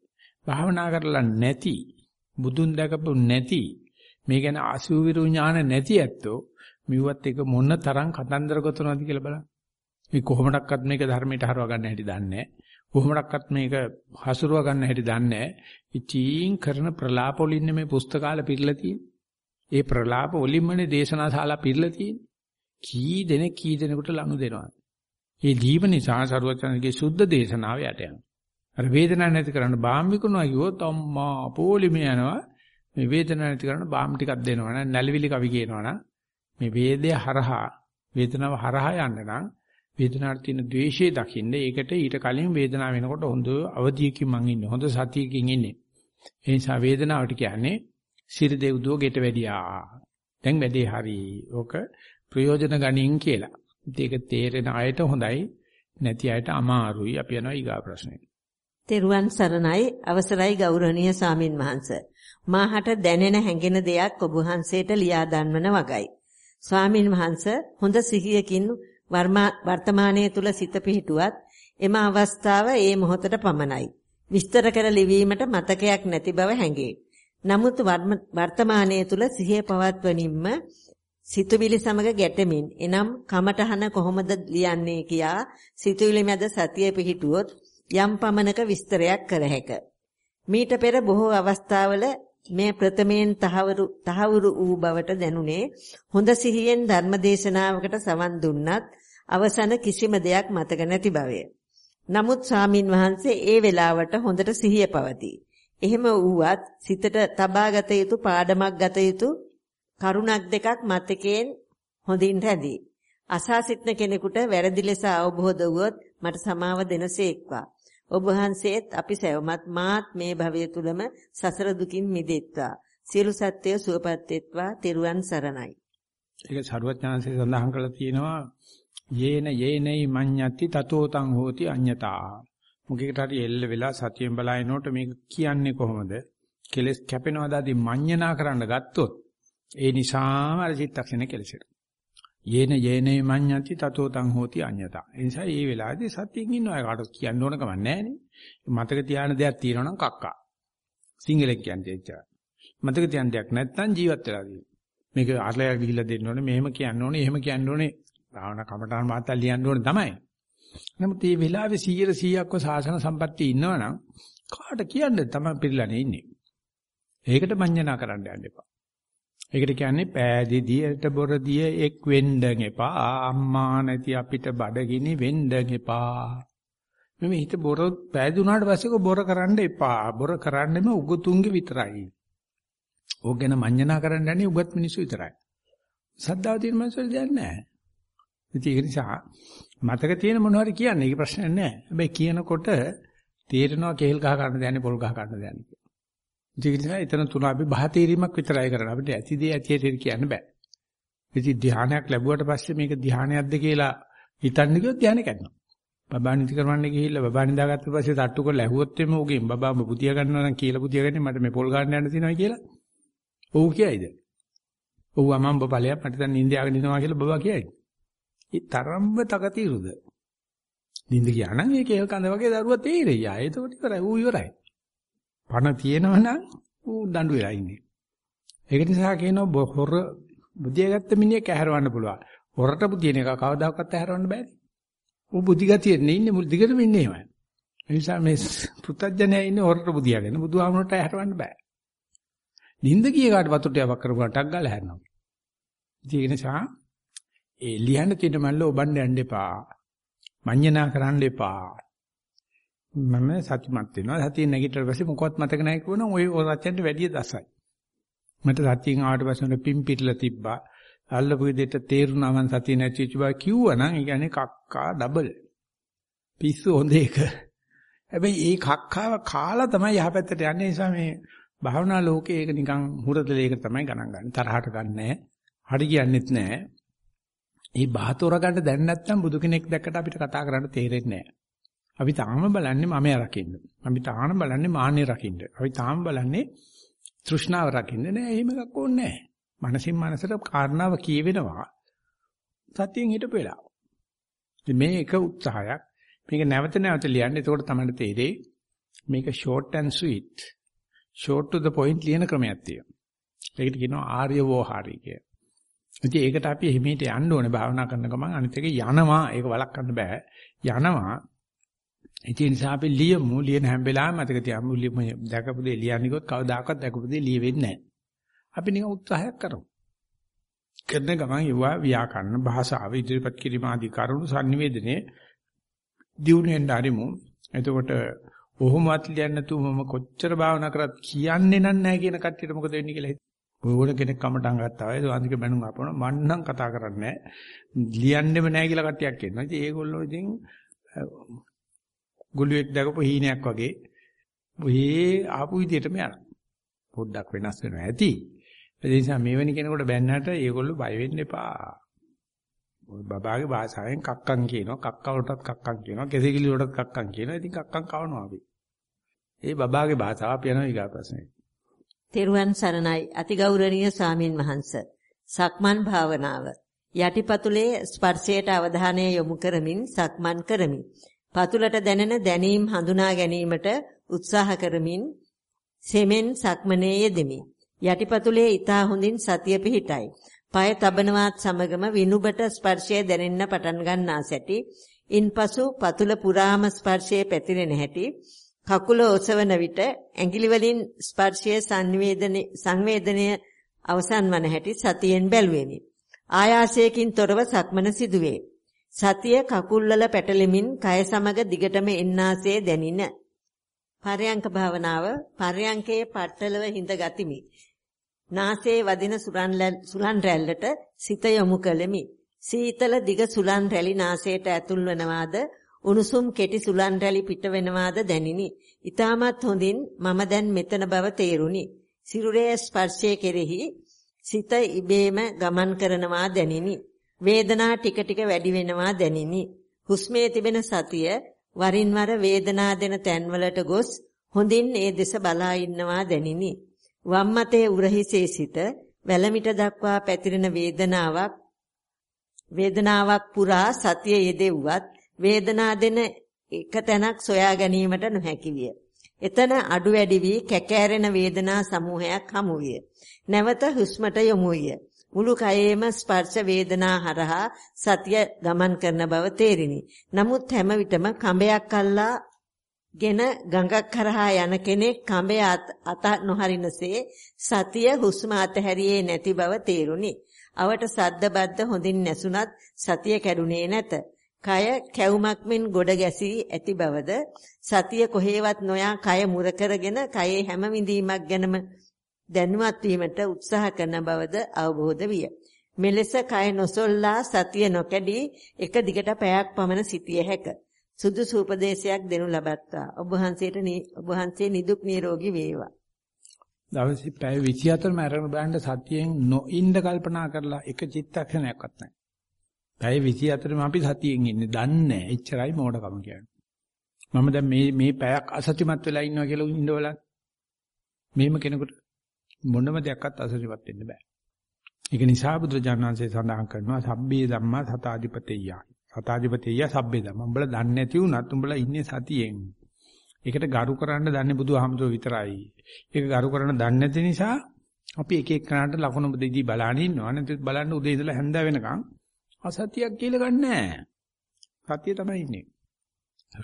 භාවනා කරලා නැති බුදුන් දැකපු නැති මේ ගැන අසුවිරු ඥාන නැති ඇත්තෝ මෙව්වත් එක මොන තරම් කතන්දර ගොතනවද කියලා බලන්න. මේ කොහොමඩක්වත් මේක ධර්මයට හරව ගන්න හැටි දන්නේ නැහැ. කොහොමඩක්වත් මේක හසුරුව ගන්න හැටි දන්නේ නැහැ. ඉචීන් කරන ප්‍රලාප වලින් මේ පුස්තකාල පිරලා තියෙන්නේ. ඒ ප්‍රලාප වලින්මනේ දේශනාශාලා පිරලා තියෙන්නේ. කී දෙනෙක් කී දෙනෙකුට ලනු දෙනවා. මේ දීප නිසා සරුවචනගේ සුද්ධ දේශනාව යට යනවා. අර වේදනාවක් නැති කරන්න බාම් විකුණනවා කිව්වොත් අම්මා පොලිමේ යනවා. මේ වේදනාවක් නැති කරන්න බාම් ටිකක් දෙනවා නම් නැලවිලි කවි කියනවා නම් මේ වේදය හරහා වේදනාව හරහා යන්න නම් වේදනාවට තියෙන ද්වේෂය දකින්න ඒකට ඊට කලින් වේදනාව වෙනකොට හොඳ අවදියකින් මං ඉන්නේ හොඳ සතියකින් ඉන්නේ. ඒ නිසා වේදනාවට කියන්නේ සිර දෙව්දුව ගෙට වැඩියා. දැන් වැඩේ හරි. ඕක ප්‍රයෝජන ගනින් කියලා. ඒක තේරෙන අයට හොඳයි නැති අයට අමාරුයි. අපි යනවා ඊගා ප්‍රශ්නෙට තෙරුවන් සරණයි. අවසරයි ගෞරවනීය සාමින් වහන්ස. මාහට දැනෙන හැඟෙන දෙයක් ඔබ වහන්සේට ලියා දන්වන වගයි. ස්වාමින් වහන්ස හොඳ සිහියකින් වර්තමානයේ තුල සිත පිහිටුවත් එම අවස්ථාව ඒ මොහොතට පමණයි. විස්තර කර ලිවීමට මතකයක් නැති බව හැඟේ. නමුත් වර්තමානයේ තුල සිහිය පවත්වනින්ම සිතුවිලි සමග ගැටෙමින් එනම් කමටහන කොහොමද ලියන්නේ කියා සිතුවිලි මැද සතිය පිහිටුවොත් යම් පමණක විස්තරයක් කර හැක. මීට පෙර බොහෝ අවස්ථාවල මේ ප්‍රථමයෙන් තහවුරු තහවුරු වූ බවට දැනුනේ හොඳ සිහියෙන් ධර්මදේශනාවකට සවන් දුන්නත් අවසන කිසිම දෙයක් මතක නැති බවය. නමුත් ස්වාමින් වහන්සේ ඒ වෙලාවට හොඳට සිහිය පවතී. එහෙම වුවත් සිතට තබාගත යුතු පාඩමක් ගත යුතු කරුණක් දෙකක් මතකයෙන් හොඳින් රැඳී. අසා සිටන කෙනෙකුට වැරදි ලෙස අවබෝධ වුවොත් මට සමාව දෙනසේක්වා. ඔබ වහන්සේත් අපි සැවමත් මාත් මේ භවය තුලම සසර දුකින් මිදෙත්වා. සියලු සත්‍යය සුවපත් වෙත්වා. තෙරුවන් සරණයි. ඒක සරුවඥාන්සේ සඳහන් කරලා තියෙනවා යේන යේනයි මඤ්ඤති තතෝ තං හෝති අඤ්ඤතා. මුගේකට හරි එල්ල වෙලා සතියෙන් බලනකොට මේක කියන්නේ කොහොමද? කෙලස් කැපෙනවද මඤ්ඤණා කරන්න ගත්තොත් ඒ නිසාම අර චිත්තක්ෂණය කෙලසෙනවා. යේන යේනේ මඤ්ඤති තතෝ තං හෝති අඤ්ඤතා. ඒ නිසා මේ වෙලාවේදී සතියින් ඉන්නවා කාටවත් කියන්න ඕන කම නැහැ මතක තියාන දෙයක් තියෙනවා නම් කක්කා. සිංහලෙන් කියන්නේ එච්චරයි. මතක තියන දෙයක් නැත්නම් ජීවත් වෙලා තියෙනවා. මේක අරලයක් ගිහිල්ලා දෙන්න ඕනේ, මෙහෙම කියන්න ඕනේ, එහෙම කියන්න ඕනේ. භාවනා කමඨාන් මාතල් ලියන්න ඕනේ තමයි. නමුත් මේ වෙලාවේ 100 100ක්ව සාසන සම්පත්තිය ඉන්නවනම් කාට කියන්නේ තමයි පිළිලානේ ඉන්නේ. ඒකට මඤ්ඤණා කරන්න යන්න එපා. ඒකට කියන්නේ පෑදීදියට බොරදිය එක් වෙන්න එපා. අම්මා නැති අපිට බඩගිනි වෙන්න එපා. මේ හිත බොර පෑදුනාට පස්සේ කො බොර කරන්න එපා. බොර කරන්නෙම උගතුන්ගේ විතරයි. ඕක ගැන මඤ්ඤණා කරන්න යන්නේ උගත් මිනිස්සු විතරයි. සද්දාව තියෙන මිනිස්සු දෙයක් නැහැ. ඉතින් ඒක නිසා මතක තියෙන මොනවා හරි කියන්නේ. ඒක ප්‍රශ්නයක් නැහැ. හැබැයි කියනකොට තේරෙනවා කේල් ගහ ගන්න දයන්නේ පොල් ගහ ගන්න දයන්නේ කියලා. ඒක නිසා එතන තුන අපි බහ තීරීමක් විතරයි කරන්නේ. අපිට ඇති දේ ඇති ඇති කියන්න බෑ. ඉතින් ධානයක් ලැබුවට පස්සේ මේක ධානයක්ද කියලා හිතන්න ගියොත් ධානය කැඩෙනවා. බබා නිදි කරවන්න ගිහිල්ලා බබා නිදාගත්ත පස්සේ තට්ටු කරලා ඇහුවොත් එimhe උගෙන් බබා ඔබ පුතිය ගන්නවා නම් කියලා පුතිය ගන්නේ මට මේ පොල් ගන්න යන්න තියෙනවා කියලා. ඔව් කියයිද? ඔව් අමම් ඔබ ඵලයක් මට දැන් නිින්ද යාගෙන ඉනවා කියලා බබා කියයිද? ඒ තරම්ම තකතිරුද? නිින්ද ගියා නම් ඒක ඒ කඳ වගේ දරුවා තේරෙයි. ආ ඒකට ඉවරයි. ඌ ඉවරයි. පණ තියෙනවනම් ඌ දඬු වෙලා ඉන්නේ. ඒක නිසා කියනවා හොර බුදියාගත්ත මිනිහෙක් ඇහැරවන්න පුළුවන්. හොරට බුදියන එක කවදාකවත් ඇහැරවන්න බෑනේ. ඌ බුද්ධිගතියෙන්නේ ඉන්නේ මුල් දිගටම ඉන්නේ එහෙමයි. ඒ නිසා මේ පුත්තජනයා ඉන්නේ හොරට බුදියාගෙන බුදුහාමුදුරට ඇහැරවන්න බෑ. නිින්ද ගිය කාට වතුරට යවක් කරපුවා ටක් ගාලා හැරෙනවා. ඒ නිසා ඒ ලියන්න තියෙන මල්ල ඔබන්න යන්න එපා. මඤ්ඤණා කරන්න එපා. මම සතුටුමත් වෙනවා. සතිය නැගිටලා පස්සේ මොකවත් මතක නැහැ කියනවා. ඔය සත්‍යයට වැඩිය දසයි. මට සතියෙන් ආවට පස්සේ උන පිම් පිටලා තිබ්බා. අල්ලපු විදිහට තේරුණා මං සතිය නැතිවෙච්ච බව කිව්වනම් ඒ කියන්නේ කක්කා ඩබල්. පිස්සු හොඳ එක. හැබැයි ඒ කක්කාව කාලා තමයි යහපැත්තට යන්නේ. නිසා මේ භාවනා ලෝකේ ඒක නිකන් හුරදලයක තමයි ගණන් ගන්න. තරහට ගන්නෑ. හරි කියන්නෙත් නෑ. මේ බාතෝර ගන්න දැන් නැත්නම් බුදු කෙනෙක් දැක්කට අපිට කතා කරන්න තේරෙන්නේ නෑ. අපි තාම බලන්නේ මමයා රකින්න. අපි තාම බලන්නේ මාන්නේ රකින්න. අපි තාම බලන්නේ තෘෂ්ණාව රකින්න නෑ. එහෙම එකක් ඕනේ නෑ. මනසින් මනසට කාරණාව කියවෙනවා. සතියෙන් හිටපු වෙලාව. මේ එක උත්සාහයක්. මේක නැවත නැවත ලියන්න. එතකොට තමයි තේරෙයි මේක short and sweet. short to the point ලියන ක්‍රමයක් තියෙනවා. ඒකට කියනවා ආර්ය වෝහාරී කිය. ඉතින් ඒකට අපි එහිමීට යන්න ඕනේ භාවනා කරන ගමන් අනිත් එක යනවා. ඒක වළක්වන්න බෑ. යනවා. ඒ නිසා අපි ලියමු ලියන හැම වෙලාවෙම මතක තියාගමු දැකපු දේ ලියන්නේ කොත් කවදාකවත් දැකපු දේ ලියෙන්නේ නැහැ. අපි නිකන් උත්සාහයක් කරමු. කරන ගමන් යුවා ව්‍යාකරණ භාෂාව ඉදිරිපත් කිරීම ආදී කරුණු sannivedanaye දියුණුවෙන් ආරිමු. එතකොට ඔහොමවත් ලියන්න නැතුව මම කොච්චර භාවනා කරත් කියන්නේ නැහැ කියන කට්ටියට මොකද වෙන්නේ කියලා හිතුවා. ඕන කෙනෙක් කමටන් ගත්තා වගේ සාන්තික බැනුම් අපන මන් නම් කතා කරන්නේ නැහැ. ලියන්නෙම නැහැ කියලා කට්ටියක් කියනවා. ඉතින් ඒගොල්ලෝ ඉතින් ගුළුෙක් දැකපු හීනයක් වගේ ඔහේ ආපු විදියටම යනවා. පොඩ්ඩක් වෙනස් වෙනවා ඇති. ඒ නිසා මෙවැනි කෙනෙකුට බැන්නට ඒගොල්ලෝ බය වෙන්න එපා. ඔය බබාගේ භාෂාවෙන් කක්කන් කියනවා, කක්ක වලටත් කක්කන් කියනවා, කෙසෙකිලි වලටත් කක්කන් කියනවා. ඉතින් කක්කන් කවනවා අපි. ඒ බබාගේ භාෂාව අපි යනවා ඊගා ප්‍රශ්නේ. තෙරුවන් සරණයි අතිගෞරවනීය ස්වාමින් වහන්සේ. සක්මන් භාවනාව. යටිපතුලේ ස්පර්ශයට අවධානය යොමු කරමින් සක්මන් කරමි. පතුලට දැනෙන දැනීම් හඳුනා ගැනීමට උත්සාහ කරමින් සෙමෙන් සක්මනේ යෙදෙමි. යටිපතුලේ ඊතා හොඳින් සතිය පිහිටයි. পায় තබනවත් සමගම විනුබට ස්පර්ශය දැනෙන්න පටන් ගන්නා සැටි, ඉන්පසු පතුල පුරාම ස්පර්ශයේ පැතිරෙන හැටි, කකුල ඔසවන විට ඇඟිලි වලින් ස්පර්ශයේ සංවේදනයේ සංවේදනය අවසන් වන හැටි සතියෙන් බැලුවෙමි. ආයාසයකින් තොරව සක්මන සිදුවේ. සතිය කකුල්වල පැටලෙමින් කය සමග දිගටම එන්නාසේ දැනින. පරයන්ක භාවනාව පරයන්කේ පట్టලව හිඳ ගතිමි. නාසයේ වදින සුලන් රැල්ලට සිත යොමු කළෙමි. සීතල දිග සුලන් රැලි නාසයට ඇතුල් වනවාද උණුසුම් කෙටි සුලන් රැලි පිට වෙනවාද දැනිනි. ඊටමත් හොඳින් මම දැන් මෙතන බව තේරුණි. සිරුරේ ස්පර්ශයේ කෙරෙහි සිත ඉබේම ගමන් කරනවා දැනිනි. වේදනා ටික ටික වැඩි වෙනවා දැනිනි. හුස්මේ තිබෙන සතිය වරින් වර වේදනා දෙන තැන්වලට ගොස් හොඳින් ඒ දෙස බලා ඉන්නවා දැනිනි. වම් මතේ උරහිසේ සිට වැලමිට දක්වා පැතිරෙන වේදනාවක් වේදනාවක් පුරා සතිය යෙදෙව්වත් වේදනා දෙන එක තැනක් සොයා ගැනීමට නොහැකි විය. එතන අඩු වැඩි වී කැකෑරෙන වේදනා සමූහයක් හමු විය. නැවත හුස්මට යොමු විය. මුළු කයේම ස්පර්ශ වේදනා හරහා සතිය ගමන් කරන බව තේරිනි. නමුත් හැම විටම කඹයක් අල්ලා ගෙන ගඟක් කරහා යන කෙනෙක් කඹය අත නොහරිනසේ සතිය හුස්ම අතහැරියේ නැති බව තේරුණි. අවට සද්ද බද්ද හොඳින් නැසුණත් සතිය කැඩුනේ නැත. කය කැවුමක් මෙන් ගොඩ ගැසී ඇති බවද සතිය කොහේවත් නොයා කය මුර කරගෙන කයේ හැම විඳීමක් ගැනම දැනුවත් වීමට උත්සාහ කරන බවද අවබෝධ විය. මෙලෙස කය නොසොල්ලා සතිය නොකැඩී එක දිගට පැයක් පමණ සිටිය හැක. සුදුසු උපදේශයක් දෙනු ලබත්තා. ඔබ වහන්සේට ඔබ වහන්සේ නිදුක් නිරෝගී වේවා. දවසේ පැය 24ම අරගෙන බලන්න සතියෙන් නොඉන්න කල්පනා කරලා එක චිත්තක්ෂණයක්වත් නැහැ. පැය 24ම අපි සතියෙන් ඉන්නේ. දන්නේ නැහැ. එච්චරයි මෝඩකම කියන්නේ. මම දැන් මේ මේ පැයක් අසත්‍යමත් වෙලා ඉන්නවා කියලා ඉන්නවලත් මේම කෙනෙකුට මොනම දෙයක්වත් අසත්‍යමත් වෙන්න බෑ. ඒක නිසා බුදුරජාණන්සේ සඳහන් කරනවා සබ්බේ ධම්මා සතාධිපතෙය්‍ය. සතාධිපතෙය්‍ය සබ්බේ ධම්මා. උඹලා දන්නේ නැති වුණත් උඹලා ඉන්නේ සතියෙන්. ඒකට ගරු කරන්න දන්නේ බුදුහාමුදුරුවෝ විතරයි. ඒක ගරු කරන්න දන්නේ නැති නිසා අපි එක එක කනට ලකුණු දෙදී බලන ඉන්නවා. නැත්නම් බලන්න උදේ ඉඳලා හැන්ද වෙනකන් අසතියක් කියලා ගන්නෑ. සතිය තමයි ඉන්නේ.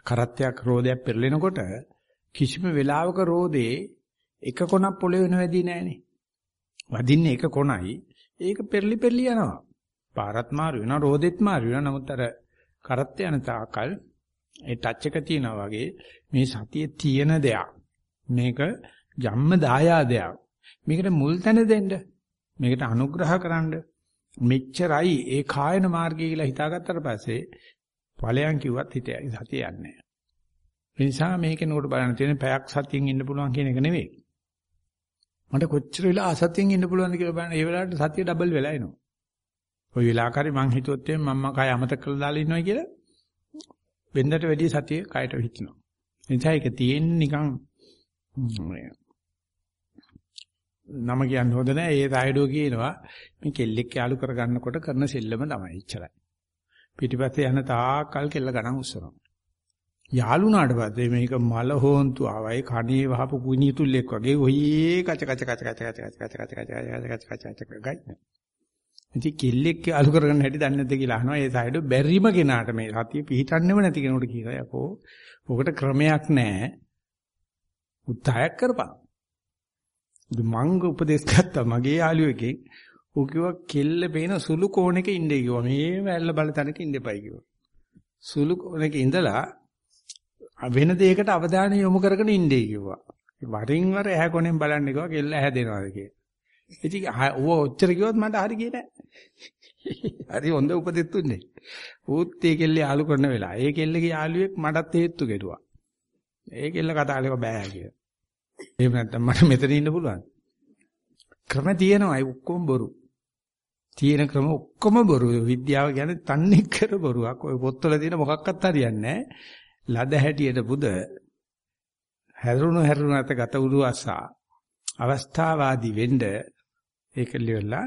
කරත්තයක් රෝදයක් පෙරලෙනකොට කිසිම වෙලාවක රෝදේ එක කොනක් පොළවේ නොවැදී නෑනේ. වදින්නේ එක කොනයි. ඒක පෙරලි පෙරලි යනවා. පාරත් මාරු වෙනවා, රෝදෙත් මාරු වෙනවා. නමුත් අර කරත්ත යන තාකල් ඒ ටච් එක තියනවා වගේ මේ සතියේ තියෙන දෙයක්. මේක ජම්ම දායාදයක්. මේකට මුල් තැන දෙන්න. මේකට අනුග්‍රහ කරන්න. මෙච්චරයි ඒ කායන මාර්ගය කියලා හිතාගත්තට පස්සේ ඵලයන් කිව්වත් හිත සතිය යන්නේ නැහැ. ඒ නිසා මේකෙනකොට බලන්න තියෙන පැයක් සතියෙන් ඉන්න පුළුවන් කියන එක නෙවෙයි. මට කොච්චර වෙලා අසතියෙන් ඉන්න පුළුවන්ද කියලා බලන්න ඒ වෙලාවට සතිය ඩබල් වෙලා එනවා. ওই වෙලාවකරි මං හිතුවත් එම් මම්මා කය අමතක කරලා දාලා ඉන්නවා කියලා වෙන්දට වැඩි සතිය කයට හිටිනවා. එනිසා ඒක තියෙන්නේ නිකන් නම කියන්න හොඳ නැහැ. ඒ රයිඩෝ කියනවා මේ කෙල්ලෙක් යාලු කරගන්නකොට කරන සෙල්ලම තමයි ඉච්චරයි. පිටිපස්සේ යන තාකල් කෙල්ල ගණන් උස්සනවා. යාළුනාට පස්සේ මේක මල හොන්තු ආවයි කණේ වහපු කුණිතුල්ලෙක් වගේ ඔයie කච කච කච කච කච කච කච කච කච කච කච කච ගයි. ඉතින් කෙල්ලෙක් යාලු කරගන්න හැටි දන්නේ නැද්ද කියලා අහනවා. ඒ සයිඩෝ බැරිම කෙනාට මේ සතිය පිහිටන්නේම නැති කෙනෙකුට කියනවා යකෝ. ඔකට ක්‍රමයක් නැහැ. උත්සාහයක් කරපන්. මංග උපදේශ ගත්තා මගේ යාළුවෙක්ගෙන් ඌ කිව්වා කෙල්ල පේන සුළු කෝණයක ඉන්නේ කිව්වා. මේ වැල්ල බල තැනක ඉඳපයි කිව්වා. සුළු කෝණයක ඉඳලා වෙන දෙයකට අවධානය යොමු කරගෙන ඉන්නේ කිව්වා. වරින් වර ඇහැ කොනෙන් බලන්න කිව්වා. කෙල්ල ඇහැ දෙනවාද කියලා. ඉතින් ඌ ඔච්චර කිව්වොත් මට හරි ගියේ නෑ. හරි හොඳ උපදෙස් දුන්නේ. ඌත් ඒ කෙල්ල යාළු කරන වෙලාව ඒ කෙල්ලගේ යාළුවෙක් මටත් හේතු කෙරුවා. ඒ කෙල්ල කතා කරලා බෑ කියලා. එහෙම නැත්නම් මට මෙතන ඉන්න පුළුවන්. ක්‍රම තියෙනවා ඒ ඔක්කොම බොරු. තියෙන ක්‍රම ඔක්කොම බොරු. විද්‍යාව කියන්නේ තන්නේ කර බොරුවක්. ඔය පොත්වල තියෙන මොකක්වත් හරියන්නේ ලද හැටියට බුද හැරුණු හැරුණු නැත ගත උරු අසා අවස්ථාවාදී වෙන්න ඒක ලියලා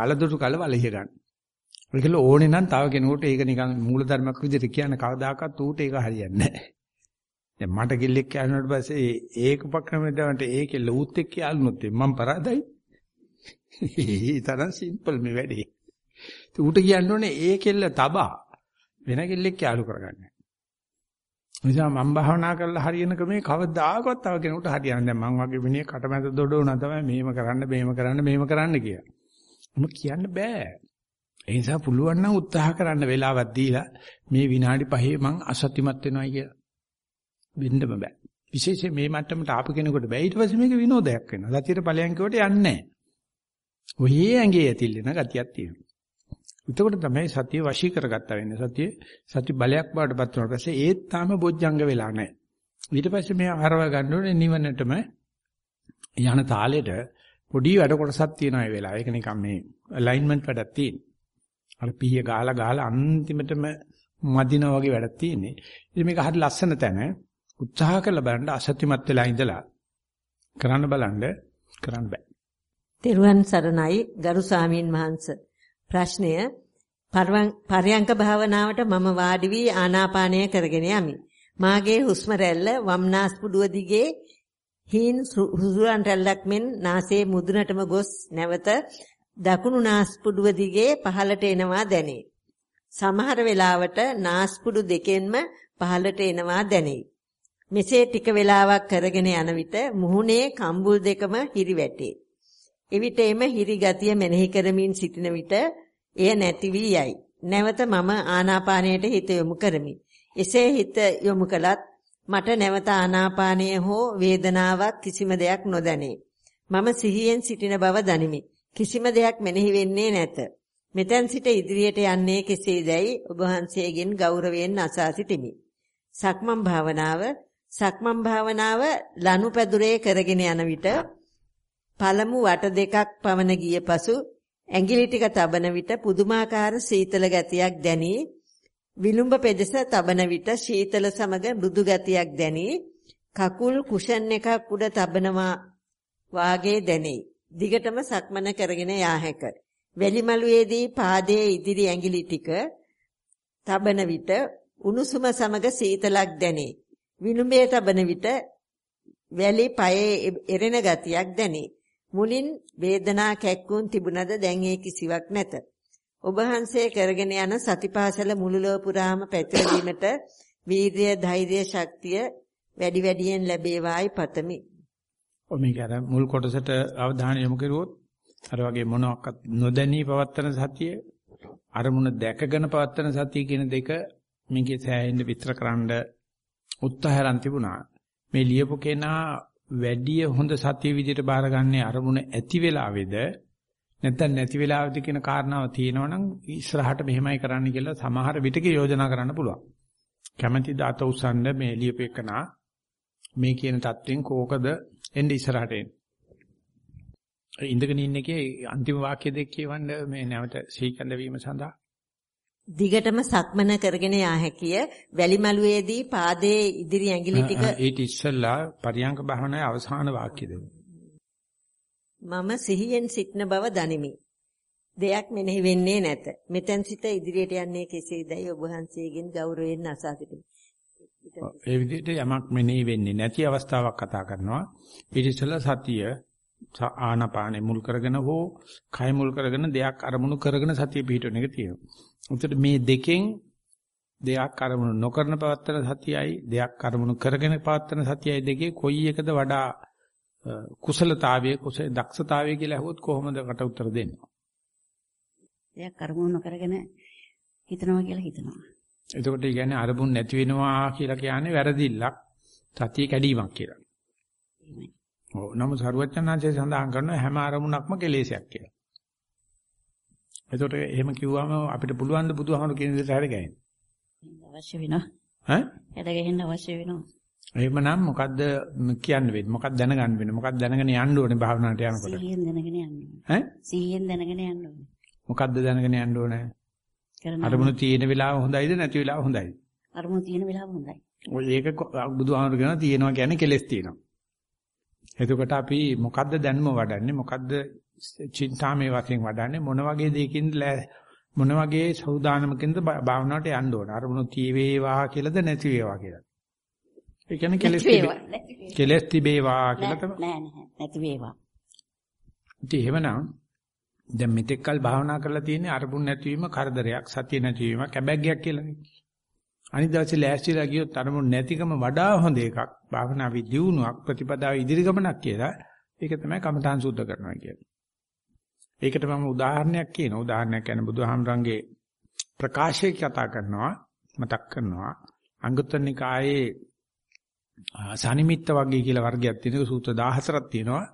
වලදුරු කල වලිය ගන්න. ඒකල ඕනේ නම් තව කෙනෙකුට ඒක නිකන් මූලධර්මයක් විදිහට කියන්න කවදාකවත් ඌට ඒක හරියන්නේ නැහැ. දැන් මට කිල්ලෙක් කියනකොට පස්සේ ඒක උපක්‍රමයෙන් දවන්ට ඒ කෙල්ල ඌත් එක්ක යාළුනොත් මම පරාදයි. ඒ තරම් සිම්පල් මේ වැඩේ. ඌට කියන්න ඕනේ ඒ කෙල්ල තබා වෙන කෙල්ලෙක් යාළු කරගන්න. නිසා මම භාවනා කරලා හරියන ක්‍රමේ කවදාකවත් තව කෙනෙකුට හරියන්නේ නැහැ. මම වගේ මිනිහ කටමැද දොඩවුණා තමයි මෙහෙම කරන්න, මෙහෙම කරන්න, මෙහෙම කරන්න කියලා. මම කියන්න බෑ. ඒ නිසා පුළුවන් නම් උත්සාහ කරන්න වෙලාවක් දීලා මේ විනාඩි පහේ මං අසත්‍යමත් වෙනවයි කියලා. වෙන්නම බෑ. විශේෂයෙන් මේ මට්ටමට ආපු කෙනෙකුට බෑ. ඊට පස්සේ මේක විනෝදයක් වෙනවා. සතියේ ඵලයන් කිව්වට යන්නේ නැහැ. ඔහේ ඇඟේ ඇතිල්ලෙන ගතියක් තියෙනවා. එතකොට තමයි සතිය වශී කරගත්තා වෙන්නේ. සතිය සති බලයක් බවට පත් වුණාට පස්සේ ඒත් තාම බොජ්ජංග වෙලා නැහැ. ඊට පස්සේ මේ හරව ගන්න ඕනේ නිවනටම යන තාලෙට පොඩි වැඩ කොටසක් තියෙනවා ඒ වෙලාව. ඒක නිකන් මේ ඇලයින්මන්ට් වැඩක් තියෙන. අර පීය ගාලා ගාලා අන්තිමටම මදිනා වගේ වැඩක් තියෙන්නේ. ඉතින් මේක හරි ලස්සන තැන. උත්සාහ කරලා බලන්න අසත්‍යමත් වෙලා ඉඳලා කරන්න බලන්න කරන්න බෑ. තෙරුවන් සරණයි ගරු සාමීන් වහන්ස. ප්‍රශ්නය පරයන්ක භාවනාවට මම වාඩි වී ආනාපානය කරගෙන යමි. මාගේ හුස්ම රැල්ල වම්නාස්පුඩුව දිගේ හීන් හුස්ුරන් රැල්ලක් මෙන් නාසයේ මුදුනටම ගොස් නැවත දකුණු නාස්පුඩුව දිගේ පහළට එනවා දැනේ. සමහර වෙලාවට නාස්පුඩු දෙකෙන්ම පහළට එනවා දැනේ. මෙසේ ටික වේලාවක් කරගෙන යන විට මුහුණේ කම්බුල් දෙකම හිරි වැටේ. එවිට එම හිරි ගතිය මෙනෙහි කරමින් සිටින විට එය නැති වී යයි. නැවත මම ආනාපානයට හිත යොමු කරමි. එසේ හිත යොමු කළත් මට නැවත ආනාපානය හෝ වේදනාවක් කිසිම දෙයක් නොදැනේ. මම සිහියෙන් සිටින බව දනිමි. කිසිම දෙයක් මෙනෙහි වෙන්නේ නැත. මෙතෙන් සිට ඉදිරියට යන්නේ කෙසේදැයි ඔබ වහන්සේගෙන් ගෞරවයෙන් අසා සිටිමි. සක්මන් භාවනාව සක්මන් භාවනාව ලනුපැදුරේ කරගෙන යන විට පළමු වට දෙකක් පවන ගිය පසු ඇඟිලි ටික තබන විට පුදුමාකාර සීතල ගතියක් දැනී විලුඹ පෙදෙස තබන විට සීතල සමග මෘදු ගතියක් දැනී කකුල් කුෂන් එකක් උඩ තබනවා වාගේ දැනේ. දිගටම සක්මන කරගෙන යා හැක. වැලිමලුවේදී පාදයේ ඉදිරි ඇඟිලි ටික තබන විට උණුසුම සමග සීතලක් දැනේ. විලුඹේ තබන විට වැලි පයේ එරෙන ගතියක් දැනේ. මුලින් වේදනා කැක්කුම් තිබුණද දැන් ඒ කිසිවක් නැත. ඔබ වහන්සේ කරගෙන යන සතිපාසල මුළු ලොව පුරාම පැතිරවීමට වීර්ය, ධෛර්ය, ශක්තිය වැඩි වැඩියෙන් ලැබේවායි පතමි. ඔ මේක අර මුල් කොටසට අවධානය යොමු කරුවොත් අර වගේ මොනවාක්වත් නොදැනී පවත්තන සතිය අරමුණ දැකගෙන පවත්තන සතිය කියන දෙක මේකේ සෑහෙන්න විස්තරකරන්න උත්සාහයන් තිබුණා. මේ ලියපු කෙනා වැඩි හොඳ සතිය විදිහට බාරගන්නේ අරමුණ ඇති වෙලාවේද නැත්නම් නැති වෙලාවේද කියන කාරණාව තියෙනවනම් ඉස්සරහට මෙහෙමයි කරන්න කියලා සමහර විටක යෝජනා කරන්න පුළුවන්. කැමැති දාත උසන්න මේ ලියපෙකනා මේ කියන தත්වෙන් කෝකද එන්නේ ඉස්සරහට එන්නේ. ඉඳගෙන ඉන්න එකේ අන්තිම වාක්‍ය දෙක කියවන්න මේ නැවත සීකඳ වීම සඳහා දිගටම සක්මන කරගෙන යා හැකිය වැලිමලුවේදී පාදයේ ඉදිරි ඇඟිලි ටික ඊට ඉස්සෙල්ලා පරියංග භාවනාවේ අවසාන වාක්‍ය දෙන්න. මම සිහියෙන් සිටන බව දනිමි. දෙයක් මෙනෙහි වෙන්නේ නැත. මෙතෙන් සිට ඉදිරියට යන්නේ කෙසේදයි ඔබ වහන්සේගෙන් ගෞරවයෙන් අසා සිටිමි. ඒ විදිහට යමක් මෙනෙහි වෙන්නේ නැති අවස්ථාවක් කතා කරනවා. ඊට ඉස්සෙල්ලා සතිය ආනාපානෙ මුල් කරගෙන හෝ කය මුල් කරගෙන දෙයක් අරමුණු කරගෙන සතිය පිහිටවන එක තියෙනවා. උතට මේ දෙකෙන් දෙයක් අරමුණු නොකරන පවත්තන සතියයි දෙයක් අරමුණු කරගෙන පවත්තන සතියයි දෙකේ කොයි එකද වඩා කුසලතාවයේ කුසල දක්ෂතාවයේ කියලා අහුවොත් කොහොමද කට උත්තර දෙන්නේ? දෙයක් අරමුණු නොකරගෙන හිතනවා කියලා හිතනවා. එතකොට ඒ කියන්නේ අරමුණු නැති වෙනවා කියලා කියන්නේ වැරදිල්ලක් සතිය කැඩීමක් කියලා. ඔව් නමුත් සරුවචනාංශය සඳහන් කරනවා හැම අරමුණක්ම කෙලෙසයක් කියලා. එතකොට එහෙම කිව්වම අපිට පුළුවන් ද බුදුහාමුදුරු කියන විදිහට හැරගැහෙන්න. අවශ්‍ය වෙනවා. ඈ? හැදගෙන්න අවශ්‍ය වෙනවා. එහෙමනම් මොකද්ද කියන්න වෙන්නේ? මොකක්ද දැනගන්න වෙන්නේ? මොකක්ද දැනගෙන යන්න ඕනේ භාවනාවට යනකොට? සිහියෙන් දැනගෙන යන්න ඕනේ. ඈ? සිහියෙන් දැනගෙන යන්න ඕනේ. මොකක්ද දැනගෙන යන්න ඕනේ? අරමුණු තියෙන වෙලාව හොඳයිද නැති වෙලාව හොඳයිද? අරමුණු තියෙන වෙලාව හොඳයි. ඔය ඒක බුදුහාමුදුරු කියනවා තියෙනවා කියන්නේ කෙලස් තියෙනවා. එතකොට අපි මොකද්ද දැනුම වඩන්නේ? මොකද්ද චින්තාමේ වශයෙන් වඩන්නේ? මොන වගේ දෙයකින්ද මොන වගේ සෞදානමකින්ද භාවනාවට යන්න ඕන? අරමුණු තියේවා කියලාද නැති වේවා කියලාද? ඒ කියන්නේ කෙලස් කෙලස් තිබේවා කියලා තමයි. නෑ නෑ නැති වේවා. ඉතින් එහෙමනම් දැන් මෙතෙක්කල් භාවනා කරලා තියෙන්නේ අරමුණ නැතිවීම කරදරයක්, සතිය නැතිවීම කැබැග්ගයක් කියලානේ. අනිත් දවසේ ලෑස්තිලා ගියොත් අරමුණ නැතිකම වඩා හොඳ එකක්. භාවනාවේ දියුණුවක් ප්‍රතිපදාව ඉදිරි ගමනක් කියලා. ඒක තමයි කමඨාන් සුද්ධ කරනවා කියන්නේ. ඒකට මම උදාහරණයක් කියනවා. උදාහරණයක් කියන්නේ බුදුහාමරංගේ ප්‍රකාශය කතා කරනවා, මතක් කරනවා. අංගුත්තර නිකායේ සනිමිත්ත වර්ගය කියලා වර්ගයක් තියෙනවා. සූත්‍ර 14ක් තියෙනවා.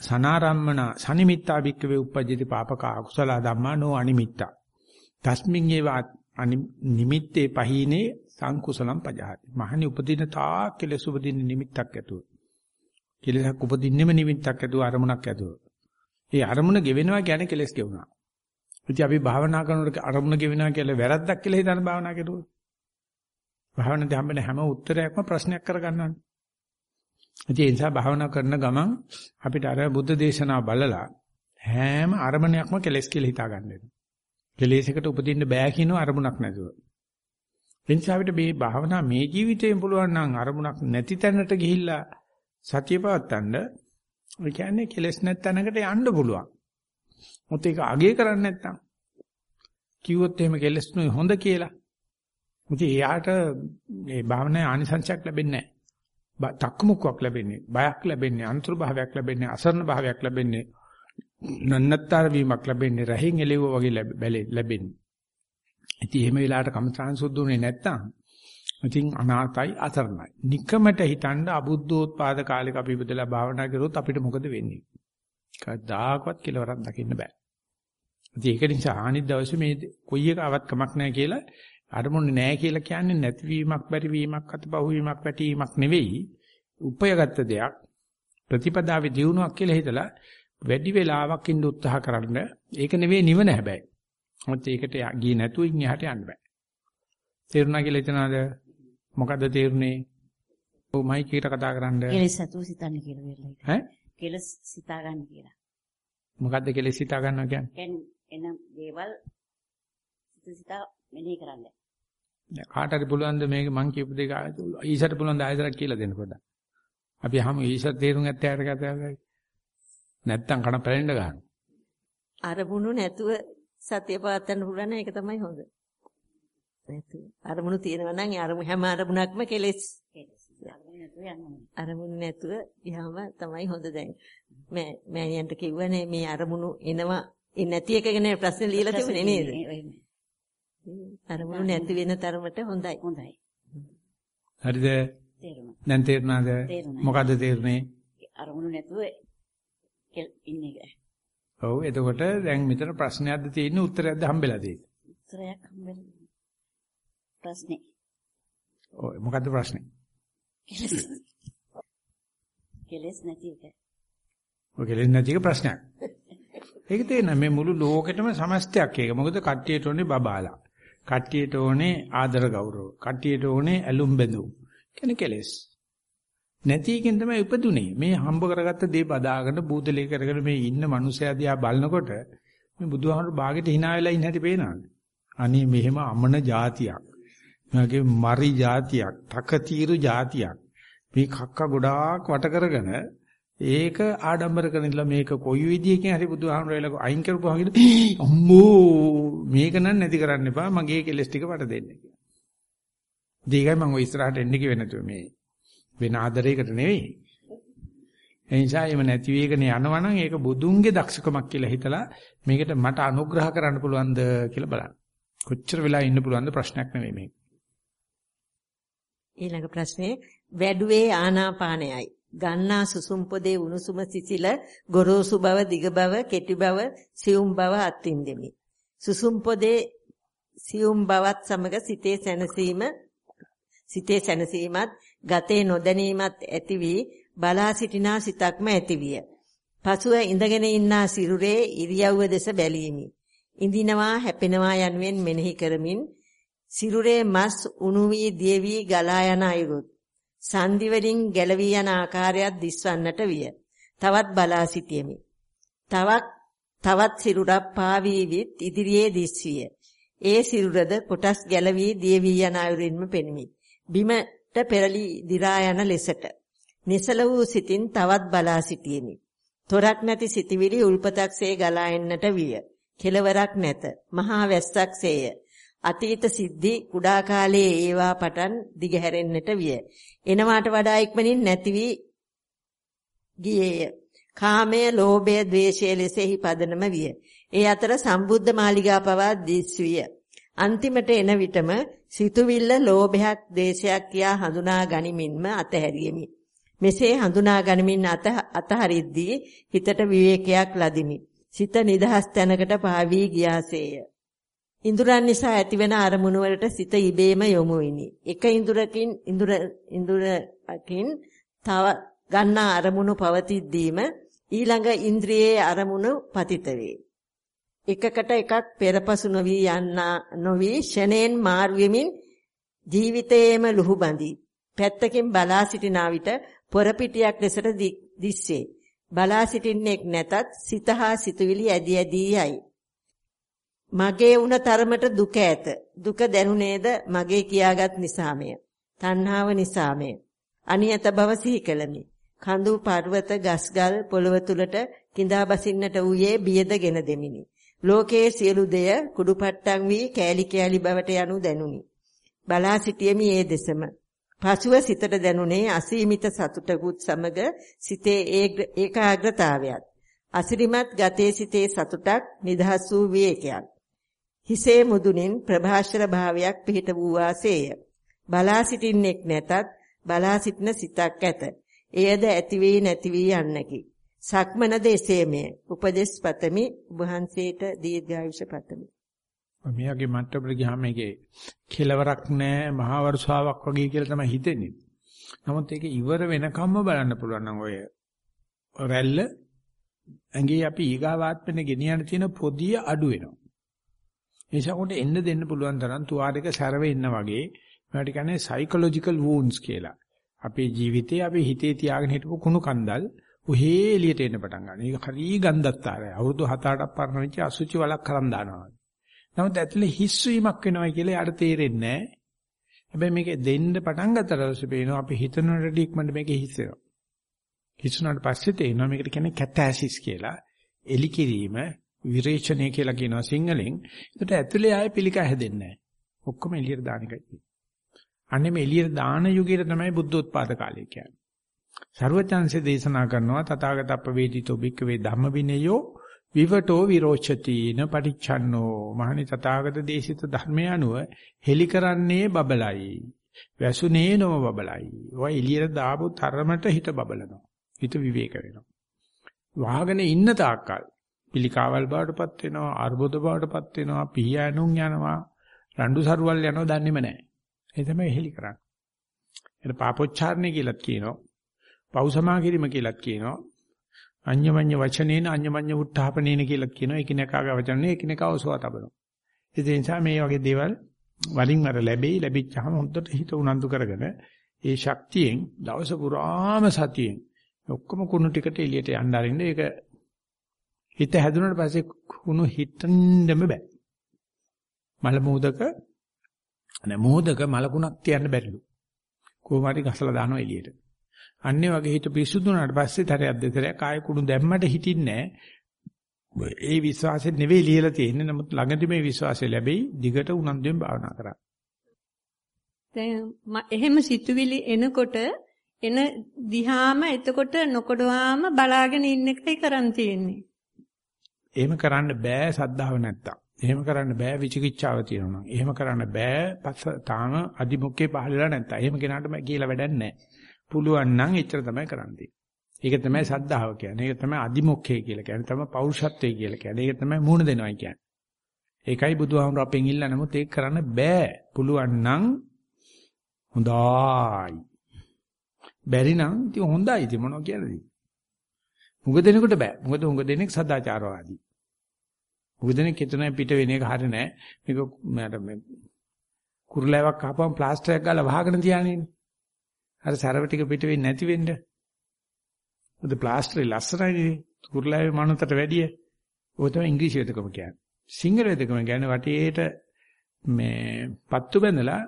සනාරම්මන සනිමිත්තා භික්කවේ උපජ්ජති පාපක අකුසල ධම්මා නෝ අනිමිත්තා. තස්මින් ඒව නිමිත්තේ පහීනේ සංකුසලම් පජහති. මහනි උපදින තා කෙලෙස උපදින නිමිත්තක් ඇතුව. කෙලෙසක් උපදින්නෙම නිමිත්තක් ඇතුව අරමුණක් ඇතුව. ඒ අරමුණ ගෙවෙනවා කියන්නේ කෙලස් ගෙවුනා. ඉතින් අපි භාවනා කරනකොට අරමුණ ගෙවෙනවා කියලා වැරද්දක් කියලා හිතන භාවනා කරුවොත්. භාවනාවේ හම්බෙන හැම උත්තරයක්ම ප්‍රශ්නයක් කරගන්නවානේ. ඒ නිසා භාවනා කරන ගමන් අපිට අර බුද්ධ දේශනාව බලලා හැම අරමුණයක්ම කෙලස් කියලා හිතා ගන්න වෙනවා. කෙලෙසකට උපදින්න බෑ කියන අරමුණක් නැතුව. ඒ නිසා අපිට මේ භාවනා මේ ජීවිතයෙන් පුළුවන් නම් අරමුණක් නැති තැනට ගිහිල්ලා සතිය පවත්තන්න ඒ කියන්නේ කෙලස් නැත්ැනකට යන්න පුළුවන්. මොකද ඒක අගේ කරන්නේ නැත්නම් කිව්වොත් එහෙම කෙලස් නෙවෙයි හොඳ කියලා. මුති එයාට මේ භාවනාවේ ආනිසංසයක් ලැබෙන්නේ නැහැ. තක්මුක්කක් ලැබෙන්නේ, බයක් ලැබෙන්නේ, අන්තර භාවයක් ලැබෙන්නේ, අසරණ භාවයක් ලැබෙන්නේ, නන්නත්තර වීමක් ලැබෙන්නේ, රහින් එළෙව වගේ ලැබෙන්නේ. ඉතින් එහෙම වෙලාවට කමසාන් සුද්ධුනේ නැත්තම් ඉතින් අනාතයි අසරණයි. নিকමට හිතන්න අබුද්ධෝත්පාද කාලෙක අපි ඉපදලා භාවනා කරොත් අපිට මොකද වෙන්නේ? කවදාකවත් කෙලවරක් දකින්න බෑ. ඉතින් ඒක නිසා අනිත් දවසේ මේ කොයි එක ආවත් කමක් නැහැ කියලා අරමුණ නැහැ කියලා කියන්නේ නැතිවීමක් බැරිවීමක් අතපහුවීමක් වැටීමක් නෙවෙයි. උපයගත්ත දෙයක් ප්‍රතිපදාවේ දියුණුවක් කියලා හිතලා වැඩි වෙලාවක් ඉන්න උත්සාහ කරන්න ඒක නෙවෙයි නිවන හැබැයි. මොකද ඒකට ගියේ නැතුව ඉන් එහාට යන්න බෑ. තේරුණා කියලා හිතනවාද? මොකද්ද තේරුනේ? ඔව් මයික් එකට කතා කරන්න. කෙලස් සතු සිතන්න කියලා වෙලා හිටියා. ඈ? කෙලස් සිතා ගන්න කියලා. මොකද්ද කෙලෙස් හිතා ගන්නවා කියන්නේ? එනම් දේවල් සිත සිතා මෙනෙහි කරන්න. දැන් කාට හරි පුළුවන් ද මේක මං කියපු දෙක ඊසට පුළුවන් ද ආයතරක් කියලා දෙන්න පොඩ්ඩක්. අපි අහමු ඊසත් තේරුම් ගත්ත යාට කතා කරලා. නැත්තම් කන පැලෙන්න ගන්න. අරමුණු නැතුව සතිය පවත්වන්න පුළුවන් ඒක තමයි හොඳ. නැතුව අරමුණු තියෙනවා නම් ඒ අරමුණ හැම අරමුණක්ම කෙලෙස්. කෙලස්. අරමුණ නැතුව යන්න ඕනේ. අරමුණු නැතුව ගියාම තමයි හොඳ දැන්. මෑ මෑණියන්ට කිව්වනේ මේ අරමුණු එනවා ඒ නැති එක ගැන ප්‍රශ්න ලියලා තිබුණේ නේද? අරමුණු නැති වෙන තරමට හොඳයි. හොඳයි. හරිද? තේරුණා. දැන් තේරුණාද? තේරුණා. මොකද්ද තේරුනේ? අරමුණු නැතුව ඉන්නේ. ඔව් එතකොට දැන් මෙතන ප්‍රශ්නයක්ද තියෙන්නේ උත්තරයක්ද හම්බෙලා තියෙන්නේ? උත්තරයක් හම්බෙන්නේ. ප්‍රශ්නේ. ඔව් මොකද්ද ප්‍රශ්නේ? කෙලස්. නැති එක. ඔය කෙලෙස් නැති එක ප්‍රශ්නයක්. ඒක තේරෙනවා මේ මුළු ලෝකෙටම සමස්තයක් ඒක. මොකද කට්ටියට ඕනේ බබාලා. කට්ටියට ඕනේ ආදර ගෞරව. කට්ටියට ඕනේ ඇලුම් බැඳුම්. කියන්නේ කෙලෙස්. නැති එකෙන් තමයි උපදුනේ. මේ හම්බ කරගත්ත දේ බදාගෙන බූදලේ කරගෙන මේ ඉන්න මිනිස්සයා දිහා බලනකොට මේ බුදුහාමුදුරු ਬਾගෙට hina වෙලා ඉන්න හැටි පේනවාද? අනේ මෙහෙම අමන જાතියක්. මේගේ මරි જાතියක්, තකතිරු જાතියක්. මේ කක්ක ගොඩාක් වට කරගෙන ඒක ආඩම්බර කරන ඉඳලා මේක කොයි විදියකින් හරි බුදුහාමුදුරු වෙලා අයින් කරපුවා වගේ අම්මෝ මේක නම් නැති කරන්න එපා මගේ කෙලස් ටික වට දෙන්න කියලා. දීගයි මම ඔය ඉස්සරහට එන්න කිව්වේ නැතුව මේ වෙන ආදරයකට නෙවෙයි. ඒ නිසා එම නැති වේගන යනවනම් ඒක බුදුන්ගේ දක්ෂකමක් කියලා හිතලා මේකට මට අනුග්‍රහ කරන්න පුළුවන්ද කියලා බලන්න. කොච්චර වෙලා ඉන්න පුළුවන්ද ප්‍රශ්නයක් නෙවෙයි මේක. ඊළඟ ප්‍රශ්නේ වැඩුවේ ආනාපානයයි. ගන්නා සුසුම් පොදේ උණුසුම සිසිල ගොරෝසු බව දිග බව කෙටි බව සියුම් බව අත්විඳෙමි. සුසුම් පොදේ සියුම් බවත් සමග සිතේ සැනසීම සිතේ සැනසීමත් ගතේ නොදැනීමත් ඇති වී බලා සිටිනා සිතක්ම ඇතිවිය. පසුව ඉඳගෙන ඉන්නා සිරුරේ ඉරියව්ව දෙස බැලීමි. ඉඳිනවා හැපෙනවා යනුවෙන් මෙනෙහි කරමින් සිරුරේ මස් උණු වී දිය වී ගලා යන අයුරුත් සන්ධි වලින් ගැලවී යන ආකාරයක් දිස්වන්නට විය. තවත් බලා සිටියෙමි. තවත් තවත් සිරුරක් පාවී විත් ඉදිරියේ දිස්විය. ඒ සිරුරද කොටස් ගැලවී දිය වී යන අයුරින්ම පෙනිමි. බිමට පෙරලි දි รา යන ලෙසට. නිසල වූ සිතින් තවත් බලා සිටියෙමි. තොරක් නැති සිටිවිලි උල්පතක්සේ ගලා එන්නට විය. කෙලවරක් නැත. මහා වැස්සක්සේය. අතීත සිද්ධි කුඩා කාලයේ ඒවා පටන් දිගහැරෙන්නට විය. එනවාට වඩා ඉක්මනින් නැති වී ගියේය. කාමය, ලෝභය, ద్వේෂය ලෙසෙහි පදනම විය. ඒ අතර සම්බුද්ධ මාලිගා පවා දිස්විය. අන්තිමට එන විටම සිතුවිල්ල ලෝභයක්, දේශයක් කියා හඳුනා ගනිමින්ම අතහැරියෙමි. මෙසේ හඳුනා ගනිමින් අත අතහරිද්දී හිතට විවේකයක් ලදිමි. සිත නිදහස් තැනකට පාවී ගියාසේය. ඉඳුරන් නිසා ඇතිවන අරමුණු වලට සිත ඉබේම යොමු වෙනි. එක ඉඳුරකින් ඉඳුර ඉඳුරකින් තව ගන්නා අරමුණු පවතිද්දීම ඊළඟ ඉන්ද්‍රියේ අරමුණු පතිත වේ. එකකට එකක් පෙරපසු නොවි යන්නා නොවි ෂණෙන් මාරු වෙමින් ජීවිතයේම ලුහු බඳී. පැත්තකින් බලා සිටින විට පොරපිටියක් ලෙසට දිස්සේ. බලා සිටින්නෙක් නැතත් සිත හා සිතුවිලි ඇදී ඇදී යයි. මගේ උන තරමට දුක ඇත. දුක දැනුනේද මගේ කියාගත් නිසාමය. තණ්හාව නිසාමය. අනියත බව සිහි කළමි. කඳු පර්වත ගස්ගල් පොළව තුලට කිඳා බසින්නට ඌයේ බියදගෙන දෙමිනි. ලෝකයේ සියලු දෙය කුඩුපට්ටම් වී කෑලි කෑලි බවට යනු දැනුනි. බලා සිටියෙමි ඒ දෙසම. පසුව සිතට දැනුනේ අසීමිත සතුටකුත් සමග සිතේ ඒකාග්‍රතාවයත්. අසිරිමත් ගතේ සිතේ සතුටක් නිදහස් වූ විවේකයක්. හිසේ මුදුනින් ප්‍රභාෂර භාවයක් පිහිට වූ වාසේය. බලා සිටින්නෙක් නැතත් බලා සිටින සිතක් ඇත. එයද ඇති වී නැති වී යන්නකි. සක්මනද එසේමය. උපදේශ පතමි වහන්සේට දීර්ඝායුෂ පතමි. මෙයාගේ මට්ටමට ගියාම මේකේ කෙලවරක් නැහැ මහා වර්ෂාවක් වගේ කියලා තමයි හිතෙන්නේ. නමුත් ඒක ඉවර වෙනකම්ම බලන්න පුළුවන් නම් ඔය රැල්ල ඇඟේ අපි ඊගාවාත්මෙන ගෙනියන්න තියෙන පොදිය අඩු වෙනවා. නිසා කොට එන්න දෙන්න පුළුවන් තරම් තුවාරයක සැරවෙ ඉන්න වගේ මේකට කියන්නේ psychological wounds කියලා. අපේ ජීවිතේ අපි හිතේ තියාගෙන හිටපු කුණු කන්දල් උහේ එළියට එන්න පටන් ගන්නවා. ඒක හරිය ගන්ධත්තාරය. අවුරුදු 7-8ක් පරණ වෙච්ච අසුචි වලක් කරන් දානවා. නමුත් ඇතුලේ හිස් වීමක් වෙනවා කියලා යාට තේරෙන්නේ නැහැ. හැබැයි මේක දෙන්න පටන් ගත්තට පස්සේ පේනවා අපි හිතන රෙඩි ඉක්මනට මේක හිස් වෙනවා. හිස්සුනාට පස්සේ තේරෙනවා මේකට කියන්නේ කැතැසිස් කියලා. එලි කිරීම විරේචනය කියලා කියනවා සිංහලෙන්. ඒකට ඇතුලේ ආයේ පිළිකා හැදෙන්නේ නැහැ. ඔක්කොම එළියට දාන එකයි. අන්නේ මේ එළියට දාන යුගයට තමයි බුද්ධෝත්පාද කාලය කියන්නේ. ਸਰවචන්සේ දේශනා කරනවා තථාගතප්ප වේදිතෝ භික්ඛවේ ධම්ම විනයෝ විවටෝ විරෝචති න පටිච්චන්නෝ මහණි තථාගත දේශිත ධර්මය අනුව හෙලි කරන්නේ බබලයි. වැසුනේ නොම බබලයි. ඔය එළියට දාපු තරමට හිත බබලනවා. හිත විවේක වෙනවා. වහගෙන ඉන්න තාක්කල් පිළිකාවල් බවටපත් වෙනවා, අර්බුද බවටපත් වෙනවා, පිහියනුම් යනවා, රණ්ඩු සරුවල් යනවා දන්නේම නැහැ. ඒ තමයි හෙලි කරන්නේ. ඒක පාපොච්චාරණය කියලාත් කියනවා. පෞසමා කිරීම කියලාත් කියනවා. අඤ්ඤමඤ්ඤ වචනේන අඤ්ඤමඤ්ඤ උත්ථාපනේන කියලාත් කියනවා. එකිනෙකාගේ වචනේ එකිනෙකාව ඔසවා තබනවා. ඒ නිසා මේ වගේ දේවල් වරින් වර ලැබෙයි ලැබිච්චාම හොඳට හිත උනන්දු කරගෙන ඒ ශක්තියෙන් දවස පුරාම සතියෙන් ඔක්කොම කුණු ටිකට එළියට යන්න ආරින්න ඒක හිත හැදුනට පස්සේ කුණු හිටින්නම බෑ. මල මෝදක නැ මෝදක මලකුණක් තියන්න බැරිලු. කොහොම හරි ගසලා දානවා එළියට. අන්නේ වගේ හිත පිරිසුදුනාට පස්සේ තරයක් දෙතරයක් ආයෙ කුණු දැම්මට හිටින්නේ ඒ විශ්වාසෙ නෙවෙයි ලියලා තියෙන්නේ. නමුත් ළඟදි මේ විශ්වාසය ලැබෙයි. දිගට උනන්දුවෙන් භාවනා කරා. දැන් එහෙම සිතුවිලි එනකොට එන දිහාම එතකොට නොකොඩවාම බලාගෙන ඉන්න එකයි කරන් තියෙන්නේ. එහෙම කරන්න බෑ සද්ධාව නැත්තම්. එහෙම කරන්න බෑ විචිකිච්ඡාව තියෙනවා. එහෙම කරන්න බෑ පස්ස තාම අදිමුක්කේ පහළලා නැත්තම්. එහෙම කෙනාට කියලා වැඩක් නැහැ. පුළුවන් නම් එච්චර තමයි කරන්නේ. ඒක තමයි සද්ධාව කියන්නේ. ඒක තමයි අදිමුක්කේ කියලා කියන්නේ. තමයි පෞරුෂත්වයේ කියලා කියන්නේ. ඒක තමයි මූණ දෙනවයි කියන්නේ. ඒකයි බුදුහාමුදුර අපෙන් ඉල්ල නමුත් ඒක කරන්න බෑ. පුළුවන් නම් හොඳයි. බැරි නම් ඉතින් හොඳයි ඉතින් මොනව කියලාද? මුග දෙනෙකුට බෑ. මොකද මුග දෙනෙක් සදාචාරවාදී. මුග දෙනෙක් හිතන පිට වෙන එක හරිය නෑ. මේක මට මේ කුරුලෑවක් ආපුවම ප්ලාස්ටර් එකක් ගාලා වහගෙන තියානේ. අර සරව ටික පිට වෙන්නේ නැති වෙන්න. මොකද ප්ලාස්ටරේ ලස්සනයි කුරුලෑවේ මනතට වැඩිය. ඔය තමයි ඉංග්‍රීසි වෙදකම කියන්නේ. සිංහල වෙදකම කියන්නේ වටේට මේ පත්තු බැඳලා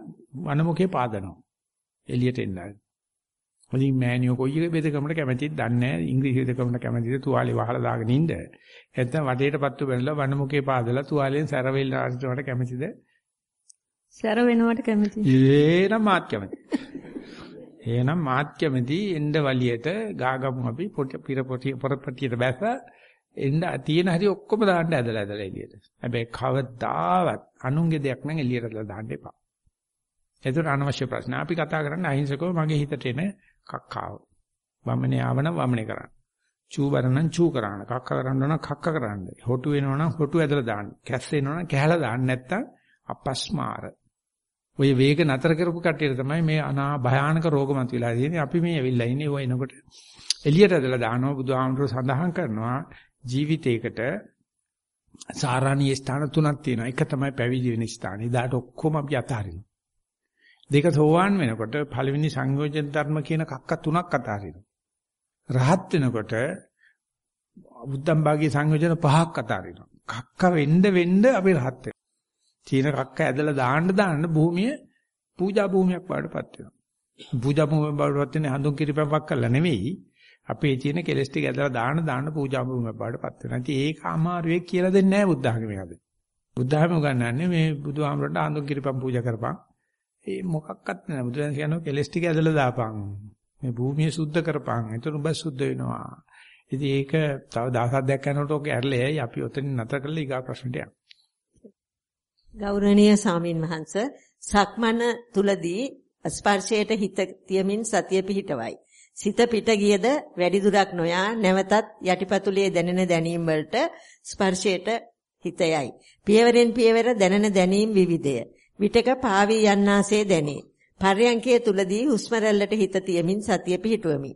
වනමුකේ පාදනවා. එළියට එන්නයි. ඉතින් මෑනියෝ කොයි එක බෙදකමකට කැමතිද දන්නේ නැහැ. ඉංග්‍රීසි බෙදකමකට කැමතිද තුවාලේ වහලා දාගෙන ඉන්න. නැත්නම් වටේට පත්තු බැලලා වනමුකේ පාදලා තුවාලෙන් සැරවෙල් ආරිටවට කැමතිද? සැර වෙනවට කැමති. ඒනම් මාත් කැමති. එහෙනම් මාත් කැමති එන්න වලියට ගාගමු අපි පිර පොරපටියට බැස එන්න තියෙන හැටි ඔක්කොම දාන්න ඇදලා ඇදලා එළියට. හැබැයි කවදාවත් අනුන්ගේ දෙයක් නම් එළියට දාන්න එපා. ඒතර අනවශ්‍ය ප්‍රශ්න. අපි කතා කරන්නේ අහිංසකව මගේ හිතට එන කක්කාව. වමනේ ආවනම් වමනේ කරන්න. චූ බරනම් චූ කරන්න. කක්ක කරන්න නම් කක්ක කරන්න. හොටු වෙනවනම් හොටු ඇදලා දාන්න. කැස් වෙනවනම් කැහැලා දාන්න නැත්තම් අපස්මාර. ඔය වේග නතර කරපු කට්ටියට තමයි මේ අනා භයානක රෝග මතුවලා තියෙන්නේ. අපි මේ ඇවිල්ලා ඉන්නේ ඔය එනකොට එළියට ඇදලා දානවා බුදුහාමුදුරුවෝ සඳහන් කරනවා ජීවිතේකට සාරාණීය ස්ථාන තුනක් තියෙනවා. එක තමයි පැවිදි වෙන ස්ථාන. ඉදාට ඔක්කොම අපි අතහරිනවා. දෙක සෝවාන් වෙනකොට පළවෙනි සංයෝජන ධර්ම කියන කක්ක තුනක් අතහරිනවා. රහත් වෙනකොට බුද්ධම් භාගී සංයෝජන පහක් අතහරිනවා. කක්ක වෙන්න වෙන්න අපි රහත් වෙනවා. චීන කක්ක ඇදලා දාන්න දාන්න භූමිය පූජා භූමියක් වඩපත් වෙනවා. පූජා භූමියක් වඩපත් වෙන්නේ හඳුන් කිරිපැවක් කරලා නෙවෙයි. අපේ තියෙන කෙලස් ටික ඇදලා දාන්න දාන්න පූජා භූමියක් වඩපත් වෙනවා. ඉතින් ඒක අමාරුවේ කියලා දෙන්නේ නැහැ බුද්ධ ආගමේ අද. බුද්ධ ආගම උගන්වන්නේ මේ බුදුහාමරට හඳුන් කිරිපැම් පූජා කරපන්. ඒ මොකක්වත් නෑ. බුදුන් කියනවා කෙලස් ටික ඇදලා දාපන්. මේ භූමිය සුද්ධ කරපන්. එතන ඔබ සුද්ධ වෙනවා. ඉතින් ඒක තව දවසක් දැක් යනකොට ඔක ඇරලා යයි අපි ඔතනින් නැතර කරලා ඊගා ප්‍රශ්නට යමු. ගෞරවනීය සාමින් වහන්ස සක්මන තුලදී ස්පර්ශයට හිත තියමින් සතිය පිහිටවයි. සිත පිට ගියද වැඩි දුරක් නොයා නැවතත් යටිපතුලේ දැනෙන දැනීම් වලට ස්පර්ශයට හිත යයි. පියවරෙන් පියවර දැනෙන දැනීම් විවිධය. විටක පාවී යන්නාසේ දැනේ. පර්යංකයේ තුලදී හුස්ම රැල්ලට හිත තියමින් සතිය පිහිටුවමි.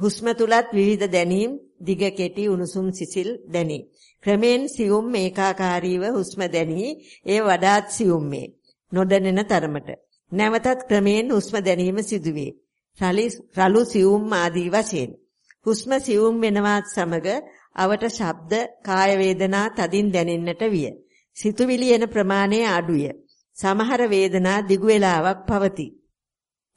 හුස්ම තුලත් විවිධ දැනීම් දිග කෙටි උණුසුම් සිසිල් දැනේ. ක්‍රමෙන් සියුම් ඒකාකාරීව හුස්ම දැනි ඒ වඩාත් සියුම්මේ නොදැනෙන තරමට. නැවතත් ක්‍රමෙන් හුස්ම දැනීම සිදුවේ. රළු සියුම් ආදී වශයෙන්. හුස්ම සියුම් වෙනවත් සමග අවට ශබ්ද කාය වේදනා තදින් දැනෙන්නට විය. සිතුවිලි එන ප්‍රමාණය අඩුය. සමහර වේදනා දිගු වේලාවක් පවතී.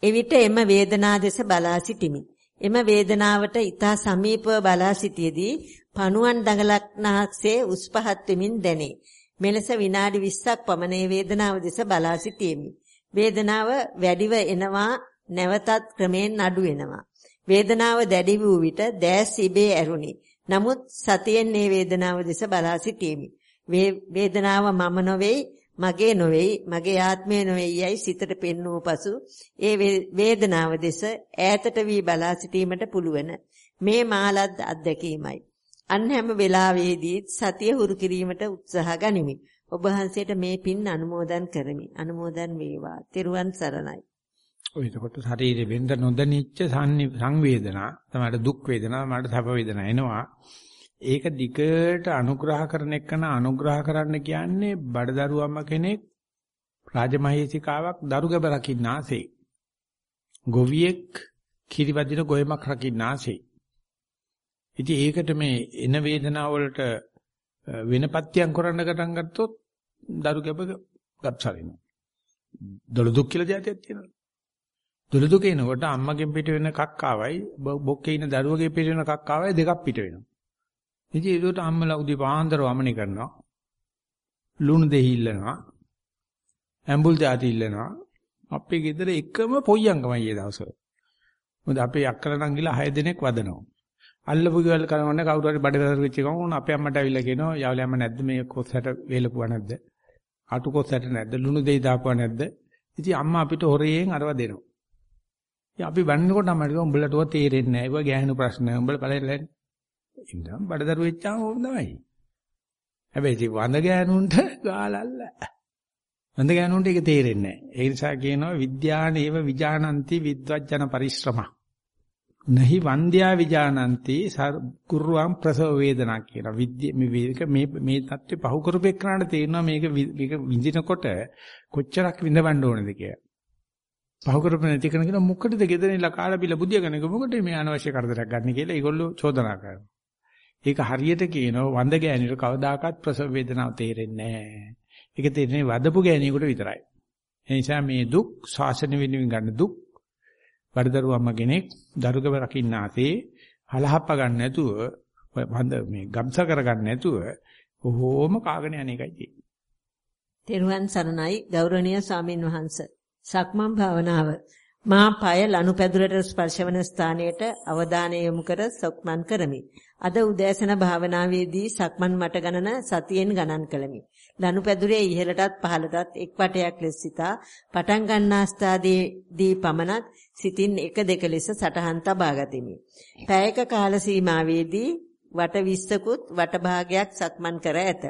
එවිට එම වේදනා දෙස බලා සිටිමි. එම වේදනාවට ඊතා සමීපව බලා සිටියේදී පණුවන් දඟලක්නාසේ උස් පහත් වෙමින් දැනේ. මෙලෙස විනාඩි 20ක් පමණ වේදනාව දෙස බලා සිටීමි. වේදනාව වැඩිව එනවා නැවතත් ක්‍රමයෙන් අඩු වෙනවා. වේදනාව දැඩි වූ විට දැස් ඉබේ ඇරුණි. නමුත් සතියෙන් මේ වේදනාව දෙස බලා සිටීමි. වේදනාව මම නොවේයි මගේ නොවේයි මගේ ආත්මය නොවේයි යයි සිතට පෙන්වූ පසු ඒ වේදනාව දෙස ඈතට වී බලා සිටීමට පුළුවන්. මේ මාලත් අත්දැකීමයි. අන් හැම වෙලාවෙදී සතිය හුරු කිරීමට උත්සාහ ගනිමි. ඔබ වහන්සේට මේ පින් අනුමෝදන් කරමි. අනුමෝදන් වේවා. තෙරුවන් සරණයි. ඔය එතකොට ශරීරෙ වෙන්ද නොදැනිච්ච සංවේදනා තමයි දුක් වේදනා මට සැප වේදනා එනවා. ඒක දිගට අනුග්‍රහ කරන එකන අනුග්‍රහ කරන්න කියන්නේ බඩදරුවම්ම කෙනෙක් රාජමහේසිකාවක් දරුගබ රකින්නාසේ. ගොවියෙක් කිරිවදින ගොයමක් රකින්නාසේ. ඉතින් ඒකට මේ එන වේදනාව වලට වෙනපත්‍යම් කරන්න ගටන් ගත්තොත් දරුගබ ගබ්සරිනවා. දොළ දුක් කියලා જાතියක් තියෙනවා. දොළ දුක එනකොට අම්මගෙන් පිට වෙන කක්කාවයි බොක්කේ ඉන්න දරුවගේ පිට වෙන කක්කාවයි දෙකක් පිට වෙනවා. ඉතින් ඒකට අම්මලා උදේ පාන්දර වමනේ කරනවා. ලුණු දෙහි ඉල්ලනවා. ඇඹුල් දාති ඉල්ලනවා. අපේ ගෙදර එකම පොయ్యංගමයි ඒ දවස්වල. මොකද අපේ අක්කලා නම් ගිලා 6 දිනක් වදනවා. අල්ලපු ගෙවල් කරවන්න කවුරු හරි බඩදර වෙච්ච ගමන් ඕන අපේ අම්මට ඇවිල්ලා කියනවා "යාළුවා නැද්ද මේ කොස්සට වේලපුවා නැද්ද? අටු කොස්සට නැද්ද? ලුණු දෙහි දාපුවා නැද්ද?" ඉතින් අම්මා අපිට හොරයෙන් අරව දෙනවා. ඉතින් අපි බන්නකොට අම්මට කිව්වා උඹලටව තේරෙන්නේ නැහැ. ඒක ගෑනු ප්‍රශ්න. උඹලා බලලා ඉන්නම් බඩදරු වෙච්චාම ඕම තමයි. හැබැයි ඉතින් වඳ ගෑනුන්ට ගාලල්ල. වඳ ගෑනුන්ට ඒක තේරෙන්නේ නැහැ. ඒ නිසා කියනවා විද්‍යානේව විජානಂತಿ විද්වජන පරිශ්‍රම. නහි වන්ද්‍යා විජානಂತಿ කුරුවම් ප්‍රසව වේදනා කියන විද්‍ය මේ වේක මේ මේ தත්ත්වේ පහු කරපෙන්නාට තේරෙනවා මේක මේක විඳිනකොට කොච්චරක් විඳවන්න ඕනද කියලා. පහු කරපෙන්න නැති කරන කෙනා මොකටද ගෙදරින් ලා කාලා බිලා බුදියාගෙන මොකටද මේ අනවශ්‍ය කරදරයක් ගන්න කියලා ඒගොල්ලෝ චෝදනා කරනවා. ඒක හරියට කියනවා වඳ ගෑනිට කවදාකවත් ප්‍රසව වේදනාව තේරෙන්නේ නැහැ. ඒක තේරෙන්නේ වදපු ගෑණියෙකුට විතරයි. ඒ නිසා මේ දුක් ශාසන වෙනුවෙන් ගන්න දුක් වඩදරු අම්ම කෙනෙක් දරුගව රකින්න ආතේ හලහප්ප ගන්න නැතුව වඳ මේ ගම්ස කර ගන්න නැතුව කොහොම කාගෙන යන එකයි තියෙන්නේ. තෙරුවන් සරණයි ගෞරවනීය ස්වාමින් වහන්සේ. සක්මන් භාවනාව මා পায় ලනුපැදුරට ස්පර්ශවන ස්ථානයට අවධානය යොමු කර සක්මන් කරමි. අද උදෑසන භාවනාවේදී සක්මන් මට ගණන සතියෙන් ගණන් කළමි. ලනුපැදුරේ ඉහළටත් පහළටත් එක් වටයක් ලෙස සිතා පටන් ගන්නා ස්ථාදීදී පමණත් සිතින් එක දෙක ලෙස සටහන් තබා ගතිමි. පැයක කාල සීමාවේදී වට 20කුත් වට භාගයක් සක්මන් කර ඇත.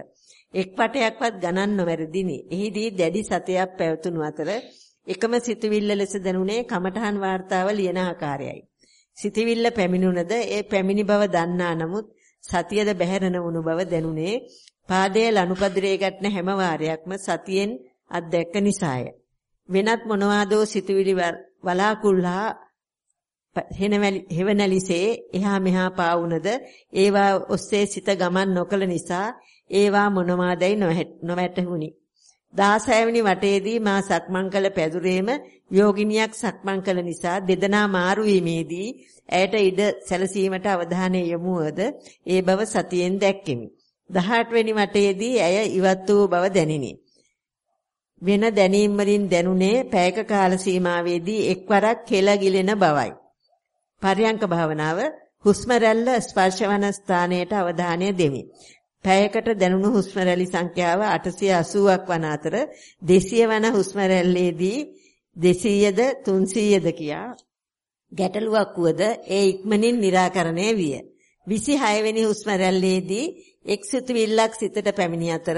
එක් වටයක්වත් ගණන් නොවැරදිනි. එහිදී දැඩි සතියක් පැවතුණු අතර එකම සිතුවිල්ල ලෙස දැනුනේ කමඨහන් වාර්තාව ලියන ආකාරයයි. සිතවිල්ල පැමිණුණද ඒ පැමිණි බව දන්නා නමුත් සතියද බැහැරන වුණු බව දැනුනේ පාදයේ ලනුපදිරේ ගැටෙන හැම වාරයක්ම සතියෙන් අත්දැක නිසාය. වෙනත් මොනවාදෝ සිතවිලි වලාකුල්ලා හෙවණලිසේ එහා මෙහා පාවුනද ඒවා ඔස්සේ සිත ගමන් නොකළ නිසා ඒවා මොනවාදයි නොවැටහුණි. 16 වෙනි වටයේදී මා සක්මන් කළ පැදුරේම යෝගිනියක් සක්මන් කළ නිසා දෙදෙනා මාරු වීමේදී ඇයට ඉඩ සැලසීමට අවධානය යොමුවද ඒ බව සතියෙන් දැක්කෙමි. 18 වෙනි වටයේදී ඇය ඉවත් වූ බව දැනිනි. වෙන දැනීම් වලින් දැනුනේ පැයක කාල සීමාවේදී එක්වරක් කෙල ගිලෙන බවයි. පර්යංක භාවනාව හුස්ම රැල්ල ස්පර්ශවන ස්ථානයට අවධානය දෙමි. පැයකට දැනුණු හුස්ම රැලි සංඛ්‍යාව 880ක් වන අතර 200 වන හුස්ම රැල්ලේදී 200ද 300ද කියා ගැටලුවක් වුවද ඒ ඉක්මනින් निराකරණය විය. 26 වෙනි හුස්ම රැල්ලේදී එක් සිතුවිල්ලක් සිතට පැමිණි අතර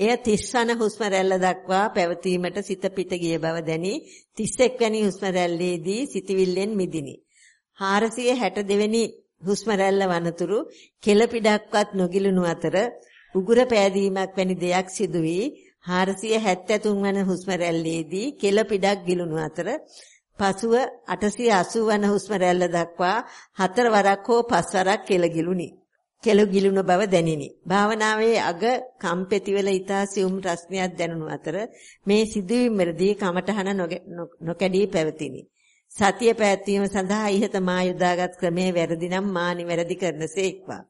එය 30 වන හුස්ම රැල්ල දක්වා පැවතීමට සිත පිට ගිය බව දැනි 31 වැනි හුස්ම රැල්ලේදී සිතවිල්ලෙන් මිදිනි. 462 වෙනි හුස්ම රැල්ල වනතුරු කෙලපිඩක්වත් නොගිලුණු අතර උගුර පෑදීමක් වැනි දෙයක් සිදු වී 473 වන හුස්ම රැල්ලේදී කෙලපිඩක් ගිලුණු අතර පසුව 880 වන හුස්ම රැල්ල දක්වා හතර වරක් හෝ පස් වරක් කෙල ගිලුණි. කෙල ගිලුණ බව දැනිනි. භාවනාවේ අග කම්පෙතිවල ඊතා සියුම් රස්නියක් දැනුණු අතර මේ සිදුවීම් වලදී කමඨහන නොකැඩී පැවතිනි. සතිය පැවැත්වීම සඳහා ඉහත මා යොදාගත් ක්‍රමයේ වැරදි නම් මා නිවැරදි කරනසේක්වා.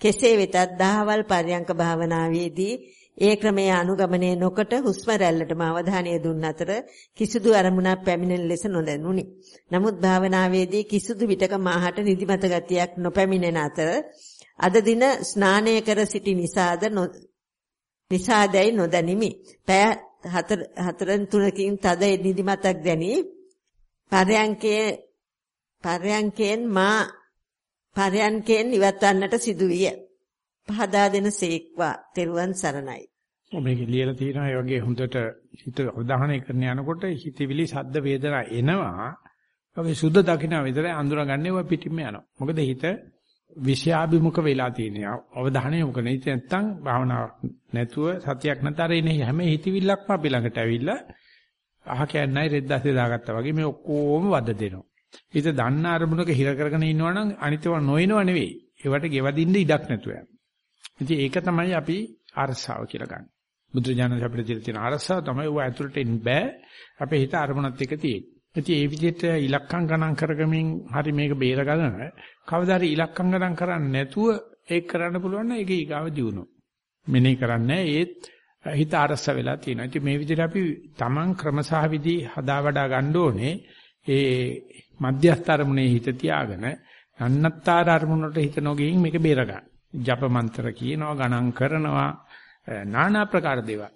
කෙසේ වෙතත් දහවල් පර්යංක භාවනාවේදී ඒ ක්‍රමයේ අනුගමනය නොකොට හුස්ම රැල්ලටම අවධානය දුන් අතර කිසිදු අරමුණක් පැමිණෙන ලෙස නොදැනුනි. නමුත් භාවනාවේදී කිසිදු විටක මාහට නිදිමත ගතියක් නොපැමිණෙන අතර අද දින ස්නානය කර සිටි නිසාද නිසාදයි නොදැනිමි. පැය හතරෙන් තුනකින් තද නිදිමතක් දැනි පරයන්කේ පරයන්කෙන් මා පරයන්කෙන් ඉවත්වන්නට සිදුවිය. පහදා දෙන සේක්වා තෙරුවන් සරණයි. මේක ලියලා තියෙනවා ඒ වගේ හොඳට හිත අවධානය කරන යනකොට හිතවිලි සද්ද වේදනා එනවා. ඔගේ සුද්ධ දකින්න විතරයි අඳුරගන්නේ ඔය පිටින්ම යනවා. මොකද හිත විෂයාභිමුඛ වෙලා තියෙනවා. අවධානය යොමු කරන ඉතින් නැත්තම් භාවනාවක් නැතුව සතියක් නැතර ඉන්නේ හැම හිතවිල්ලක්ම අපි ළඟට ඇවිල්ලා අහ කියන්නේ රෙද්දාසේ දාගත්තා වගේ මේ ඔක්කොම වද දෙනවා. හිත දන්න අරමුණක හිර කරගෙන ඉන්නවනම් අනිතව නොයනව නෙවෙයි. ඒවට ගෙවදින්න ඉඩක් නැතුව යනවා. ඉතින් ඒක තමයි අපි අරසාව කියලා ගන්න. බුදුජානක අපිට දීලා තියෙන අරසාව තමයි ඔය ඇතුළට එන්න බෑ. අපේ හිත අරමුණත් එක්ක තියෙන්නේ. ඉතින් ඒ විදිහට ඉලක්කම් ගණන් කරගමින් හරි මේක බේරගන්න කවදාද ඉලක්කම් ගණන් කරන්නේ නැතුව ඒක කරන්න පුළුවන් නම් ඒක ඊගාව දියුණුව. මෙනේ කරන්නේ ඒත් හිත අරස වෙලා තියෙනවා. ඉතින් මේ විදිහට අපි Taman ක්‍රමසහ විදි හදා වඩා ගන්න ඕනේ. ඒ මධ්‍යස්ථ අරමුණේ හිත තියාගෙන අන්නත්තර අරමුණට හිත නොගෙයින් මේක බේර ගන්න. ජප මන්ත්‍ර කියනවා ගණන් කරනවා নানা ප්‍රකාර දේවල්.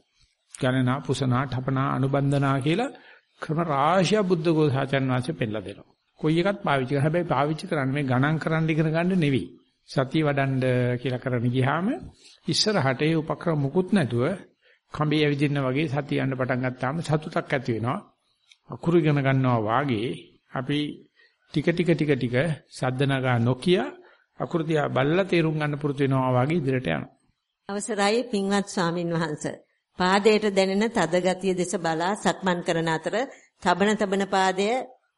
ගණනා පුසනා ඨපනා අනුබන්ධනා කියලා ක්‍රම රාශිය බුද්ධ ගෝසාචරණ වාසිය පෙන්නලා දෙනවා. කොයි එකත් පාවිච්චි කරා. හැබැයි පාවිච්චි කරන්නේ මේ ගණන් කරන්න ඉගෙන ගන්න නෙවෙයි. සතිය වඩන්න කියලා කරන්න ගියාම ඉස්සරහට ඒ උපක්‍රම මුකුත් නැතුව කඹේ ඇවිදින්න වගේ සතිය යන්න පටන් ගත්තාම සතුටක් ඇති වෙනවා. අකුරු ඉගෙන ගන්නවා වාගේ අපි ටික ටික ටික ටික සද්ද නගා නොකිය අකුරු තියා බල්ලා තේරුම් ගන්න පුරුදු වෙනවා වාගේ ඉදිරියට යනවා. අවසරයි පින්වත් ස්වාමින් වහන්සේ පාදයට දැනෙන තද ගතිය දෙස බලා සක්මන් කරන අතර තබන තබන පාදය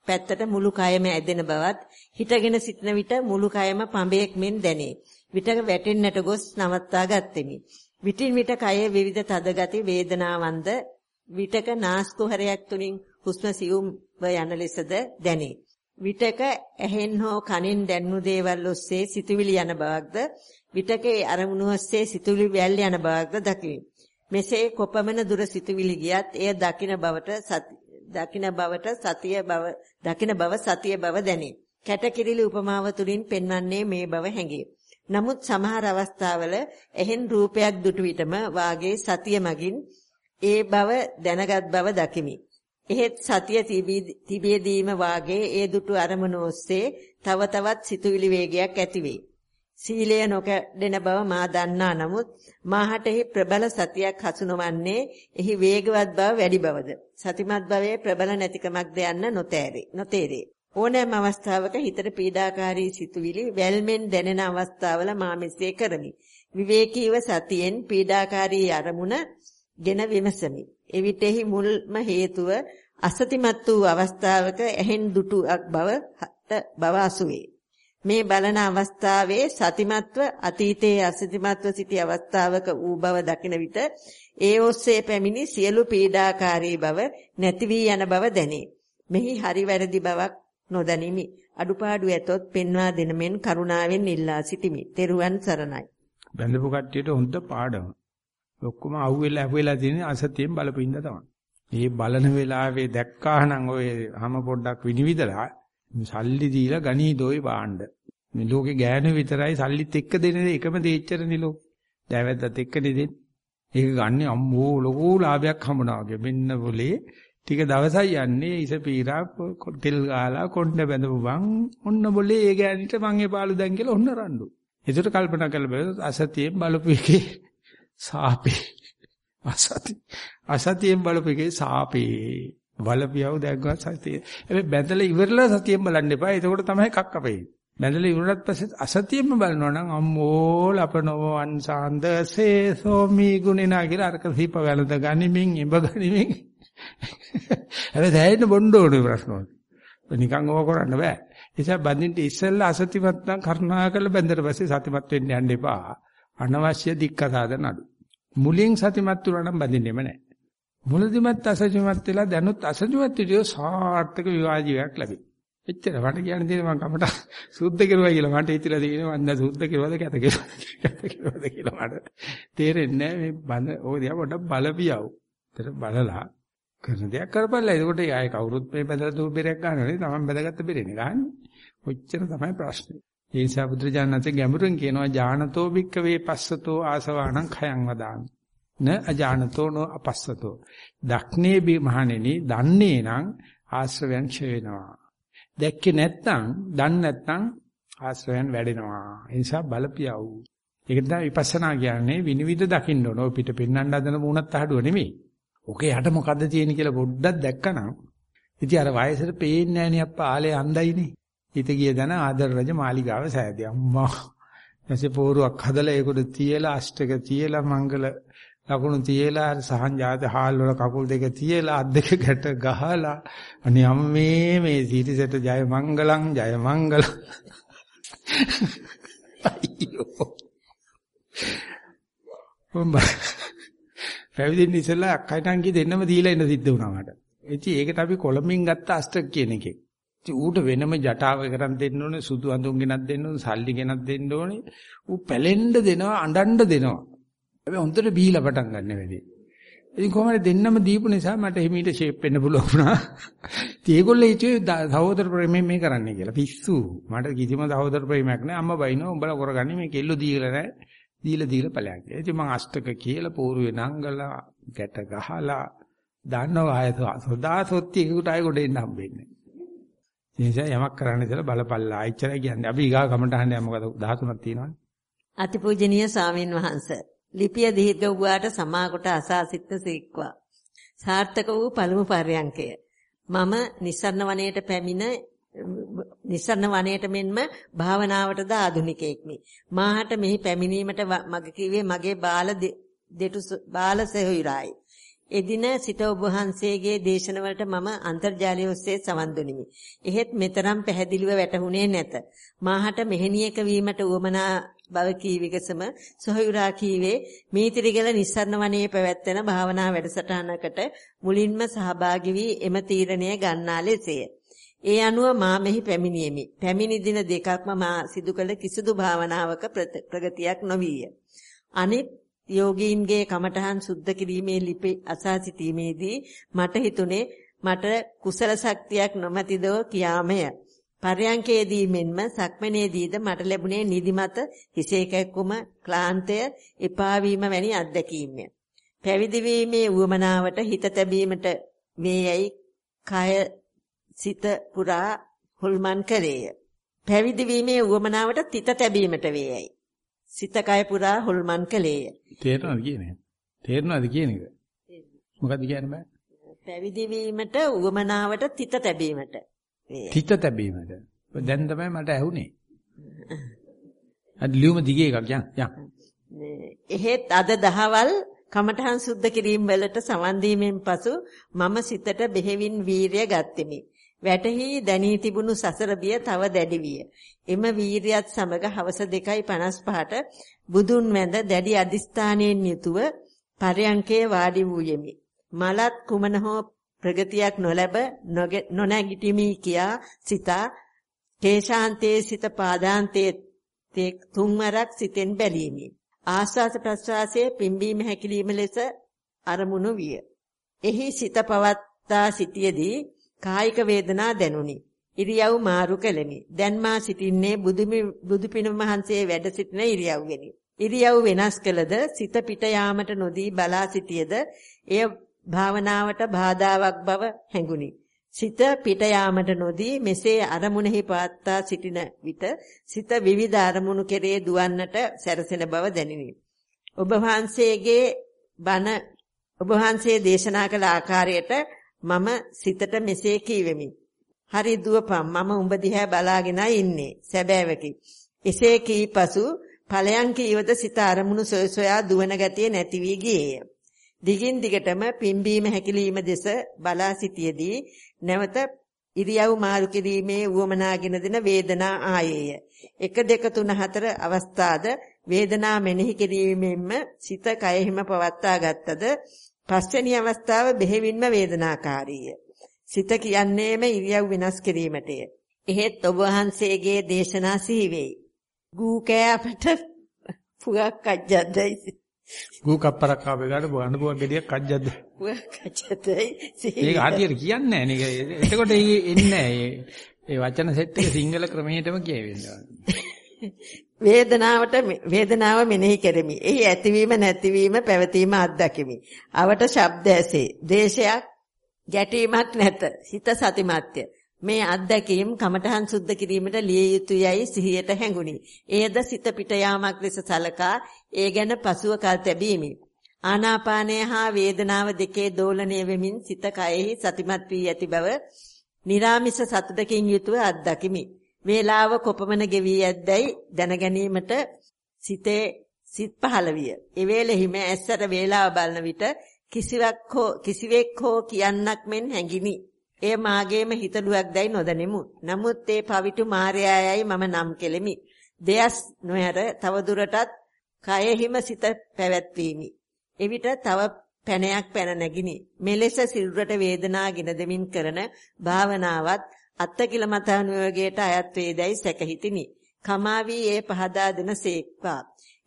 පැත්තට මුළු කයම ඇදෙන බවත් හිටගෙන සිටන විට මුළු කයම පඹයක් මෙන් දැනේ. විටක වැටෙන්නට ගොස් නවත්තා ගත්ෙමි. විටින් විට කයේ විවිධ තද ගති වේදනාවන්ද විටක නාස්කුහරයක් තුලින් හුස්ම සියුම්ව යන ලෙසද දැනේ. විටක ඇහෙන් හෝ කනෙන් දැන්නු දේවල් ඔස්සේ සිතුවිලි යන බවක්ද විටකේ අරමුණු ඔස්සේ සිතුවිලි වැල් යන බවක්ද දකිමි. මෙසේ කොපමණ දුර සිටවිලි ගියත් එය දකින බවට දකින බවට සතිය බව දකින බව සතිය බව දැනේ. කැටකිරිලි උපමාව තුලින් පෙන්වන්නේ මේ බව හැඟේ. නමුත් සමහර අවස්ථාවල එහෙන් රූපයක් දුටු විටම වාගේ සතිය මගින් ඒ බව දැනගත් බව දකිමි. එහෙත් සතිය තිබීදීම වාගේ ඒ දුටු අරමුණ ඔස්සේ තව තවත් සිතුවිලි වේගයක් ඇති වේ. සීලය නොකඩෙන බව මා දන්නා නමුත් මාහට එහි ප්‍රබල සතියක් හසු නොවන්නේ එහි වේගවත් බව වැඩි බවද සතිමත් භවයේ ප්‍රබල නැතිකමක්ද යන්න නොතේරේ නොතේරේ ඕනෑම අවස්ථාවක හිතට පීඩාකාරී සිතුවිලි වැල්මෙන් දැනෙන අවස්ථාවල මා මෙසේ කරමි. විවේකීව සතියෙන් පීඩාකාරී අරමුණ ගෙන විමසමි. එවිටෙහි මුල්ම හේතුව අසතිමත් වූ අවස්ථාවක ඇහෙන් දුටුක් බව බව අසුවේ. මේ බලන අවස්ථාවේ සතිමත්ව අතීතයේ අසතිමත්ව සිටි අවස්ථාවක ඌ බව දකින විට ඒ ඔස්සේ පැමිණි සියලු පීඩාකාරී බව නැති වී යන බව දැනේ. මෙහි හරි වැරදි බවක් නොදනිමි. අඩුපාඩු ඇතොත් පෙන්වා දෙන මෙන් කරුණාවෙන් ඉල්ලා සිටිමි. තෙරුවන් සරණයි. බඳපු කට්ටියට හොඳ පාඩම. ඔක්කොම අහුවෙලා අහුවෙලා තියෙන අසතියෙන් බලපින්ද තමයි. මේ බලන වෙලාවේ දැක්කානම් ඔය හැම පොඩ්ඩක් විනිවිදලා සල්ලි දීලා ගණී දොයි බාණ්ඩ. මේ ලෝකේ ගෑනු විතරයි සල්ලිත් එක්ක දෙන එකම දෙච්චර නිලෝ. දෑවැද්දත් එක්ක දෙන්නේ. ඒක ගන්න අම්මෝ ලොකු ලාභයක් හම්බුනා වගේ. මෙන්න બોලේ ටික දවසයි යන්නේ ඉස පීරා තෙල් ගාලා කොණ්ඩ බැඳපු බං ඔන්න બોලේ ඒ ගෑනිට මං එපාලු දැන් කියලා ඔන්න රණ්ඩු. ඒකට කල්පනා කරලා බලුවොත් අසතියෙන් බලපු එකේ සාපේ අසති අසතියෙන් බලපු එකේ සාපේ බලපියව දැක්ගා සතිය. හැබැයි බැඳලා ඉවරලා සතියෙන් බලන්න එපා. එතකොට තමයි කක් අපේ. බැඳලා ඉවරනත් පස්සේ අසතියෙම බලනවා නම් අම්මෝ ලපනෝ අන්සාන්දසේ සෝමි ගුණිනා කියලා අරක දීප වැළඳ ගනිමින් ඉඹ ගනිමින් හැබැයි දැයින්න බොන්න ඕනේ ප්‍රශ්න වල. නිකන් ඕක කරන්න බෑ. ඒ නිසා බඳින්න ඉස්සෙල්ලා අසතිමත් නම් කරුණා කරලා බැඳලා පස්සේ සතිමත් වෙන්න යන්න එපා. අනවශ්‍ය දික්කසාද නඩු. මුලින් සතිමත් වුණා නම් බඳින්නෙම නෑ. මුලදිමත් අසතිමත් වෙලා දැනුත් අසතිමත් විදිය සාර්ථක විවාහ ජීවිතයක් ලැබේ. එච්චර මට කියන්න දෙන්නේ මම කමට සුද්ධ කෙරුවා කියලා මට හිතලා තියෙනවා මම දැන් සුද්ධ කෙරුවද කැත කෙරුවද කැත කෙරුවද කියලා මට තේරෙන්නේ නැහැ මේ බඳ ඕක දිහා පොඩ්ඩක් බලපියව. ඒතර බලලා කරන දෙයක් කරපළා. එතකොට ආයේ කවුරුත් මේ බඳලා දූ බෙරයක් ගන්නනේ. Taman බඳගත්ත බෙරේනේ ගහන්නේ. ඔච්චර තමයි ප්‍රශ්නේ. ඒ නිසා බුදුරජාණන්සේ ගැඹුරින් කියනවා ඥානතෝ භික්කවේ පස්සතෝ ආසවාණං khයං වදාමි. න අජානතෝ නො අපස්සතෝ. දක්නේ බි මහණෙනි දන්නේ නම් ආශ්‍රවයන් ඡය වෙනවා. දැක්කේ නැත්නම් දන්නේ නැත්නම් ආශ්‍රවයන් වැඩෙනවා. ඒ නිසා බලපියව්. ඒක තමයි විපස්සනා කියන්නේ විනිවිද දකින්න ඕන. ඔය පිට පෙන්වන්න හදන මුණත් අහඩුව නෙමෙයි. ඔකේ යට මොකද්ද තියෙන්නේ කියලා පොඩ්ඩක් දැක්කනම් ඉතින් අර වයසට පේන්නේ නැහනේ අප්පා ආලේ අන්දයිනේ. හිත ගිය දන ආදර රජ මාලිගාව සෑදී අම්මා. ඊපස්සේ පෝරුවක් හදලා ඒකට තියලා අෂ්ටක තියලා මංගල ලකුණු තියලා සහන් ජාත හාල් වල කකුල් දෙක තියලා අත් දෙක ගැට ගහලා අනේ අම්මේ මේ සීටිසෙට ජය මංගලං ජය මංගල අයියෝ පැවිදෙන්න ඉස්සෙල්ලා අක්කයිටන් කී දෙන්නම දීලා ඉන්න සිද්ධ වුණා මට. ඉතින් ඒකට අපි කොළඹින් ගත්ත අෂ්ටක කියන එකේ. ඉතින් ඌට වෙනම ජටාව කරන් දෙන්න ඕනේ, සුදු අඳුන් ගෙනත් දෙන්න ඕනේ, සල්ලි ගෙනත් දෙන්න ඕනේ. ඌ පැලෙන්න දෙනවා, අඬන්න දෙනවා. හැබැයි හොඳට බීලා පටන් ගන්න වෙලේ. ඉතින් කොහමද දෙන්නම දීපු නිසා මට හිමීට ෂේප් වෙන්න පුළුවන් වුණා. ඉතින් ඒගොල්ලෝ හිතුවේ සහෝදර ප්‍රේමයෙන් මේ කරන්නේ කියලා. පිස්සු. මට කිසිම සහෝදර ප්‍රේමයක් නැහැ. අම්මා බයිනෝ උඹලා කරගන්නේ මේ කෙල්ලෝ දීලා නැහැ. දීලා දීලා ඵලයක්. ඉතින් මම අෂ්ටක කියලා පෝරුවේ නංගලා ගැට ගහලා දන්නවා ආය සදා සොත්ති එකකට ආය ගොඩ එන්න හම්බෙන්නේ. ඒ නිසා යමක් කරන්න ඉතලා බලපල්ලා ආයිච්චරයි කියන්නේ. අපි ඊගා කමට අහන්නේ මොකද 13ක් තියෙනවනේ. අතිපූජනීය ස්වාමින් වහන්සේ ලිපිය දීර්ඝ වූාට සමාකොට අසාසිත සීක්වා. සාර්ථක වූ පළමු පර්යංකය. මම නිස්සරණ වනයේට පැමිණ නිසරණ වනයේට මෙන්ම භාවනාවටද ආධුනිකෙක්මි. මාහට මෙහි පැමිණීමට මග කිව්වේ මගේ බාල දෙටු බාල සෙහුයිරායි. එදින සිට ඔබ වහන්සේගේ දේශනවලට මම අන්තර්ජාලය ඔස්සේ සවන් දුනිමි. එහෙත් මෙතරම් පැහැදිලිව වැටහුනේ නැත. මාහට මෙහෙණියක වීමට උවමනා බව කී විගසම සොහයුරා කීවේ මීතිරිගල නිස්සරණ වනයේ පැවැත්වෙන භාවනා වැඩසටහනකට මුලින්ම සහභාගී වී එම තීරණය ගන්නා ලෙසය. ඒ අනුව මා මෙහි පැමිණියෙමි. පැමිණි දින දෙකක්ම මා සිදු කළ කිසිදු භාවනාවක ප්‍රගතියක් නොවිය. අනිත් යෝගීන්ගේ කමඨහන් සුද්ධ කිරීමේ ලිපි අසා සිටීමේදී මට හිතුනේ මට කුසල ශක්තියක් නොමැතිදෝ කියාමය. පර්යංකයේදී මෙන්ම සක්මනේදීද මට ලැබුණේ නිදිමත, හිසේ කැක්කුම, ක්ලාන්තය, එපා වීම වැනි අත්දැකීම්ය. පැවිදි වීමේ උවමනාවට හිත තැබීමට වේයයි කය සිත පුරා හොල්මන් කළේය. පැවිදි වීමේ උවමනාවට තිත තැබීමට වේයයි. සිත කය පුරා හොල්මන් කළේය. තේරෙනවද කියන්නේ? තේරෙනවද කියන එක? මොකද්ද කියන්නේ බෑ? පැවිදි වීමට උවමනාවට තිත තැබීමට වේයයි. තිත තැබීමට. දැන් තමයි මට ඇහුනේ. අද ලියුම දිගේ එකක් යන් යන්. එහෙත් අද දහවල් කමඨහන් සුද්ධ කිරීම වලට සමන් දීමෙන් පසු මම සිතට බෙහෙවින් වීරිය ගත්ෙමි. වැටහි දැනී තිබුණු සසර බිය තව දැඩි විය. එම වීරියත් සමග හවස 2:55ට බුදුන් වැඳ දැඩි අදිස්ථානයෙන් යුතුව පරයන්කේ වාඩි වූයෙමි. මලත් කුමන හෝ ප්‍රගතියක් නොලැබ නොනැගිටිමි කියා සිතා කේශාන්තයේ සිත පාදාන්තයේ තුන්වරක් සිතෙන් බැලීමි. ආස්වාස ප්‍රස්වාසයේ පිම්බීම හැකිලිම ලෙස අරමුණු විය. එහි සිත පවත්තා සිටියේදී කායික වේදනා දැනුනි. ඉරියව් මාරු කළෙමි. දැන් මා සිටින්නේ බුදු පිණුම මහන්සේ වැඩ සිටින ඉරියව්වෙනි. ඉරියව් වෙනස් කළද සිත පිට යාමට නොදී බලා සිටියද එය භාවනාවට බාධාවක් බව හැඟුනි. සිත පිට යාමට නොදී මෙසේ අරමුණෙහි පවත්තා සිටින විට සිත විවිධ අරමුණු කෙරේ දුවන්නට සැරසෙන බව දැනිනි. ඔබ වහන්සේගේ බණ ඔබ වහන්සේ දේශනා කළ ආකාරයට මම සිතට මෙසේ කීවෙමි. හරි දුවපම් මම උඹ දිහා බලාගෙනයි ඉන්නේ. සැබෑවකි. එසේ කී පසු ඵලයන් කීවද සිත අරමුණු සොය සොයා දුවන ගතිය නැති වී ගියේය. දිගින් දිගටම පිම්බීම හැකිලිම දෙස බලා සිටියේදී නැවත ඉරියව් මාරු කිරීමේ උවමනාගෙන දෙන වේදනා ආයේය. 1 2 3 4 අවස්ථාද වේදනා මෙනෙහි කිරීමෙන්ම සිත කයෙහිම පවත්වා ගත්තද පස්වෙනි අවස්ථාව බෙහෙවින්ම වේදනාකාරීය. සිත කියන්නේම ඉරියව් වෙනස් කිරීමටය. එහෙත් ඔබ වහන්සේගේ දේශනා සිහි වෙයි. ගූ කෑපට පුගක් අජ්ජද්දයි. ගූ කප්පරක් ආවේ ගාන බොන්න බොන්න ගෙඩියක් අජ්ජද්ද. පුගක් අජ්ජද්දයි. ඒක හරියට කියන්නේ නැහැ නේ. එතකොට එන්නේ නැහැ. ඒ වචන සෙට් එක සිංගල ක්‍රමයටම කියවෙනවා. වේදනාවට වේදනාව මෙනෙහි කෙරෙමි. එහි ඇතිවීම නැතිවීම පැවතීම අත්දැකෙමි. අවට ශබ්ද ඇසේ. දේශයක් ගැටීමක් නැත. හිත සතිමත්ය. මේ අත්දැකීම් කමඨහන් සුද්ධ කිරීමට ලිය යුතුයයි සිහියට හැඟුනි. එයද සිත පිට යාමක් ලෙස සලකා ඒ ගැන පසුව කල් තැබීමි. ආනාපානය හා වේදනාව දෙකේ දෝලණය වෙමින් සිත කයෙහි සතිමත් වී ඇති බව निराமிස සතුටකින් යුතුව අත්දැකීමි. වේලාව කොපමණ ගෙවි ඇද්දැයි දැනගැනීමට සිතේ සිත් පහළ විය. ඒ වේලෙහිම ඇස්සට වේලාව බලන විට කිසිවක් හෝ කිසිවෙක් හෝ කියන්නක් මෙන් හැඟිනි. එය මාගේම හිතලුවක් දැයි නොදැනෙමු. නමුත් ඒ පවිතු මාර්යායයි මම නම් කෙලෙමි. දෙයස් නොයර තවදුරටත් කයෙහිම සිත පැවැත්වීමි. එවිට තව පැනයක් පැන නැගිනි. මෙලෙස සිරුරට වේදනා ගෙන දෙමින් කරන භාවනාවත් අත්තකිල මතානුවගේට අයත් වේදයි සැකහිතිනි. කමාවී ඒ පහදා දෙන සේක්වා.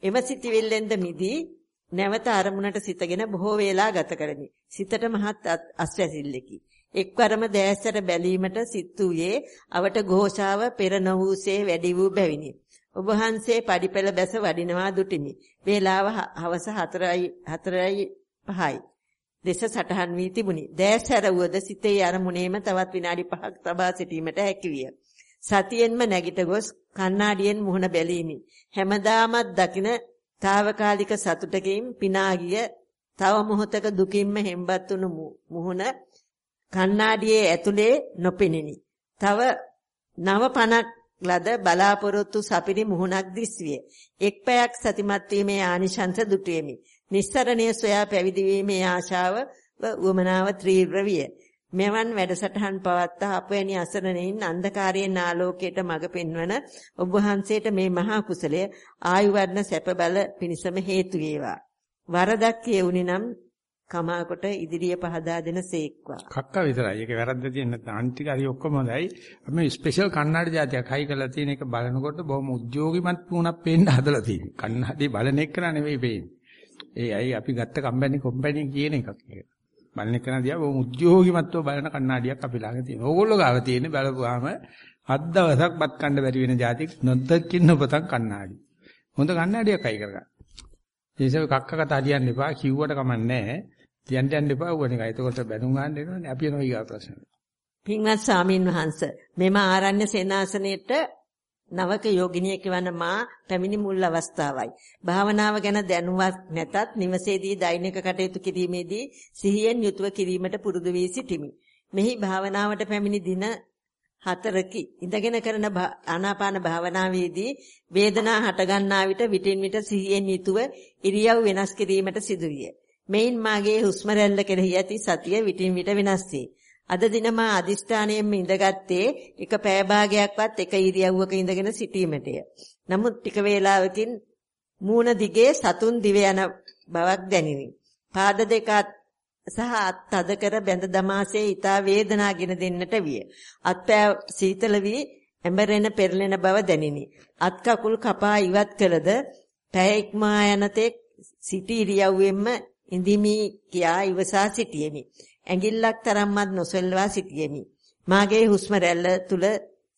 එම සිටිවිල්ලෙන්ද මිදී නැවත අරමුණට සිතගෙන බොහෝ වේලා ගත කරමි. සිතට මහත් අස්වැසිල්ලකි. එක්වරම දැස්සට බැලීමට සිත් වූයේ අවට ഘോഷාව පෙර නොවූසේ වැඩි වූ බැවිනි. ඔබ වහන්සේ පඩිපෙළ බැස වඩිනවා දුටිමි. වේලාව හවස 4යි 4යි 5යි. දෙස සටහන් වී තිබුණි. දැස් හැරවුවද සිතේ අරමුණේම තවත් විනාඩි 5ක් තබා සිටීමට හැකියිය. සතියෙන්ම නැගිට ගොස් කණ්ණාඩියෙන් මුහුණ බැලීමි. හැමදාමත් දකින తాවකාලික සතුටකින් පිනාගිය තව මොහොතක දුකින්ම හෙම්බත් වුණු මුහුණ කණ්ණාඩියේ ඇතුලේ නොපෙනිනි. තව නව පණක් ලද බලාපොරොත්තු සපිරි මුහුණක් දිස්විය. එක් පැයක් සතිමත් වීමේ ආනිශංස දුටුවෙමි. නිස්සරණයේ සොයා පැවිදි වීමේ ආශාව වමනාව ත්‍රීව්‍ර විය. මෙවන් වැඩසටහන් පවත්තා අපවැනි අසරණයින් අන්ධකාරයෙන් ආලෝකයට මඟ පෙන්වන ඔබ වහන්සේට මේ මහා කුසලය ආයු වර්ණ සැප බල පිණසම හේතු වේවා. වරදක් කියුණි නම් කමා කොට ඉදිරිය පහදා දෙන සේක්වා. කක්ක විතරයි. ඒක වැරද්ද තියෙන නැත්නම් අන්තික හරි ඔක්කොම හොඳයි. අපි ස්පෙෂල් කන්නාඩි જાතියක් හයි කරලා තියෙන එක බලනකොට බොහොම උද්‍යෝගිමත් වුණක් පේන්න හදලා තියෙනවා. කන්නාඩි බලන එක නෙවෙයි පේන්නේ. ඒ අයි අපි ගත්ත කම්පැනි කොම්පැනි කියන එකක් ඒක. බලන එක නදියා බොහොම උද්‍යෝගිමත්ව බලන කණ්ණාඩියක් අපි ළඟ තියෙනවා. ඕගොල්ලෝ ගාව තියෙන බලපුවාම හත් දවසක් බත් කන්න බැරි වෙන જાතික් නොදකින්න පතන් කණ්ණාඩි. හොඳ කණ්ණාඩියක් අයි කරගන්න. ඒසව කක්ක කතා ලියන්න එපා කිව්වට කමක් නැහැ. ලියන්න යන්න එපා වුණ එක. එතකොට බැනුම් ගන්න එනවනේ. අපි යනවා ඊගා ප්‍රශ්න. පින්වත් ස්වාමින් වහන්සේ මෙම ආරණ්‍ය සේනාසනයේට නවක යෝගිනියෙක් වන මා පැමිණි මුල් අවස්ථාවයි. භාවනාව ගැන දැනුවත් නැතත් නිවසේදී දෛනික කටයුතු කිරීමේදී සිහියෙන් යුතුව කිරීමට පුරුදු වී සිටිමි. මෙහි භාවනාවට පැමිණි දින හතරකි. ඉඳගෙන කරන ආනාපාන භාවනාවේදී වේදනා හටගන්නා විට විටින් විට සිහියෙන් යුතුව ඉරියව් වෙනස් කිරීමට සිදුවිය. මෙයින් මාගේ හුස්ම රැල්ල කෙරෙහි ඇති සතිය විටින් විට වෙනස් වේ. අද දින මා අදිෂ්ඨානයෙන්ම ඉඳගත්තේ එක පෑ භාගයක්වත් එක ඉරියව්වක ඉඳගෙන සිටීමටය. නමුත් ටික වේලාවකින් මූණ දිගේ සතුන් දිව යන බවක් දැනිනි. පාද දෙක සහ අත් තද කර බැඳ දමාසේ ඊතා වේදනාගෙන දෙන්නට විය. අත්පෑ සීතල වී ඇඹරෙන පෙරලෙන බව දැනිනි. අත් කකුල් කපා ඉවත් කළද පැය ඉක්මා යනතෙක් සිටි ඉරියව්වෙන්ම ඉඳිමි කියා ඉවසා සිටියෙමි. ඇඟිල්ලක් තරම්වත් නොසෙල්වා සිටියෙමි. මාගේ හුස්ම රැල්ල තුල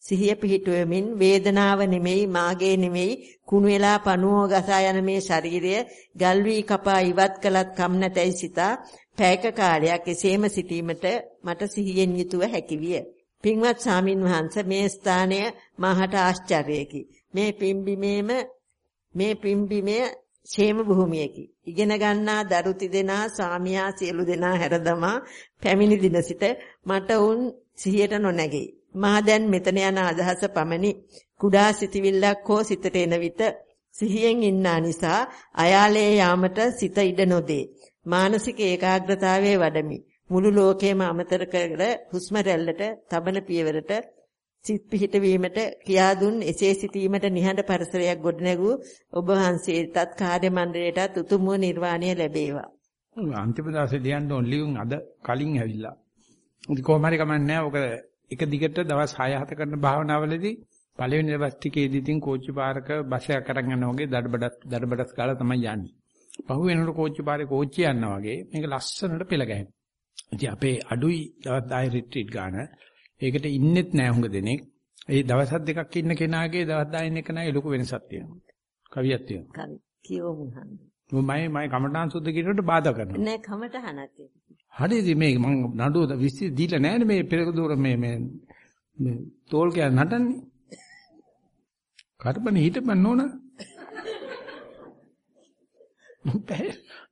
සිහිය පිහිටුවමින් වේදනාව නෙමෙයි මාගේ නෙමෙයි කුණු වෙලා පණුවෝ ගසා යන මේ ශරීරය ගල් වී කපා ඉවත් කළත් කම් නැතයි සිතා පැයක කාලයක් එසේම සිටීමට මට සිහියෙන් යුතුව හැකිවිය. පින්වත් සාමින් වහන්සේ මේ ස්ථානය මාහට ආශ්චර්යයකි. මේ පිම්බිමේම මේ පිම්බිමේ ക്ഷേම භූමියකි. ඉගෙන ගන්නා දරු තිදෙනා සාමියා සියලු දෙනා හැරදමා පැමිණි දින සිට මට උන් සිහියට නොනැගෙයි. මා දැන් මෙතන යන අදහස පමණි. කුඩා සිතවිල්ලක් හෝ සිතට එන විට සිහියෙන් ඉන්නා නිසා අයාලේ යාමට සිත ඉඩ නොදේ. මානසික ඒකාග්‍රතාවයේ වඩමි. මුළු ලෝකයේම අමතර කර හුස්ම රැල්ලට තබන පියවරට සිත් පිහිට වීමට කියා දුන් එසේ සිටීමට නිහඬ පරිසරයක් ගොඩනැගූ ඔබ වහන්සේටත් කාර්ය මණ්ඩලයටත් උතුම් වූ නිර්වාණය ලැබේවා. අන්තිම දවසේ ලියන්න ඕන ලියුම් අද කලින් ඇවිල්ලා. ඉතින් කොහොම හරි කමන්නේ ඔක එක දිගට දවස් 6-7 කරන භාවනාවලදී පළවෙනි දවස් ටිකේදී ඉතින් කෝච්චි පාරක බස් එකක් අරන් යනවා වගේ දඩබඩත් දඩබඩස් ගාලා තමයි යන්නේ. පහු වෙනකොට කෝච්චි පාරේ කෝච්චි යනවා වගේ මේක ලස්සනට පෙළ ගැහෙනවා. ඉතින් අපේ අඩුයි දවස් 10 රිට්‍රීට් ගන්න. ඒකට ඉන්නෙත් නෑ හුඟ දෙනෙක්. ඒ දවස් දෙකක් ඉන්න කෙනාගේ දවස් 10 ඉන්න කෙනාගේ ලොකු වෙනසක් තියෙනවා. කවියක් තියෙනවා. කවි කියවමු හන්ද. මම මම කමඨාන් සුද්ධ කිරීමට බාධා කරනවා. නෑ කමටහනක් ඒක. හරිද මේ මං නඩුව විශ්සි දීලා නෑනේ මේ පෙරක දూరు මේ මේ මේ තෝල් කියන නටන්නේ. කරපණ හිටපන් නෝන.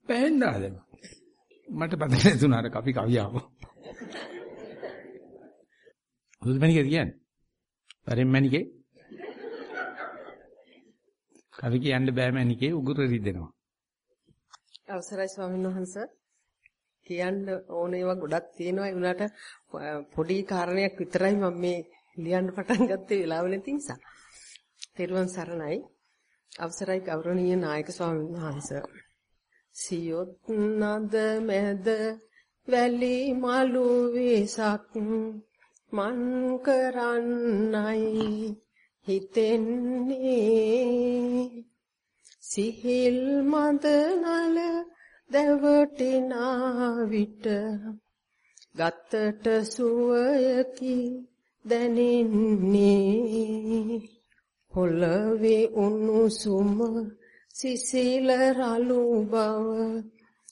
බෑන්දාද මට පදේ තුනට අපි කවියාව. හුස්මනිකේ කියන්නේ. පරිමණිකේ කවි කියන්න බෑ මණිකේ උගුර රිදෙනවා. අවසරයි ස්වාමීන් වහන්ස කියන්න ඕන ඒවා ගොඩක් තියෙනවා ඒ උනාට පොඩි කාරණයක් විතරයි මම මේ ලියන්න පටන් ගත්තේ වෙලාව නැති නිසා. තෙරුවන් සරණයි. අවසරයි ගෞරවනීය නායක ස්වාමීන් වහන්ස. සියොත් නද මැද වැලි මලු විසක් මන් කරන්නයි හිතෙන්නේ. සිහිල් මද නල දැවටිනා විට ගත්තට සුවයකි දැනෙන්නේ. පොළවේ උණුසුම සිසිල රළු බව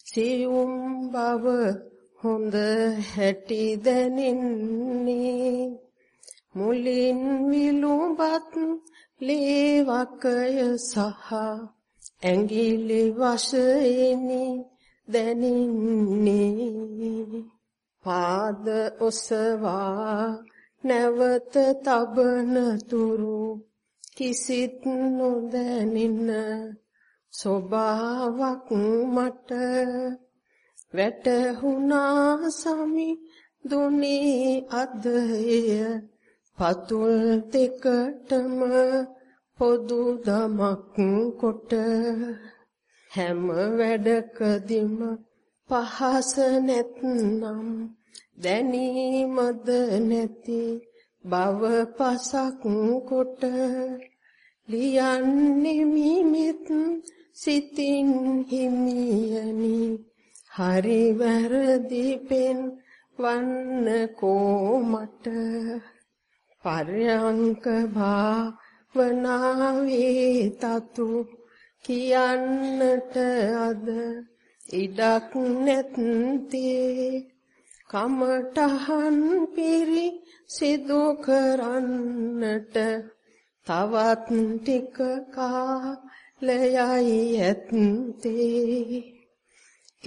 සියුම් බව හොඳ හැටි දැනෙන්නේ මුලින් විලුඹත් ලේවකය සහ ඇඟිලි වශයෙනි දැනින්නේ. පාද ඔසවා නැවත තබන තුරු කිසිත් නොදැනින සෝභාවක් මට වැටහුණා සමි දුනී අදය පතුල් දෙකටම පොදු දමක් කොට හැම වැඩකදීම පහස නැත්නම් දැනීමද නැති බව පසක් කොට ලියන්නේ මිමිත් සිතින් හිමියනි. හරි වැරදි පෙන් වන්න කොමට පර්යංක භාවනාවේ තතු කියන්නට අද ඉඩක් නැත්තේ. කමටහන් පිරි සිදු කරන්නට තවත් ටික කාලයයි ඇත්තේ.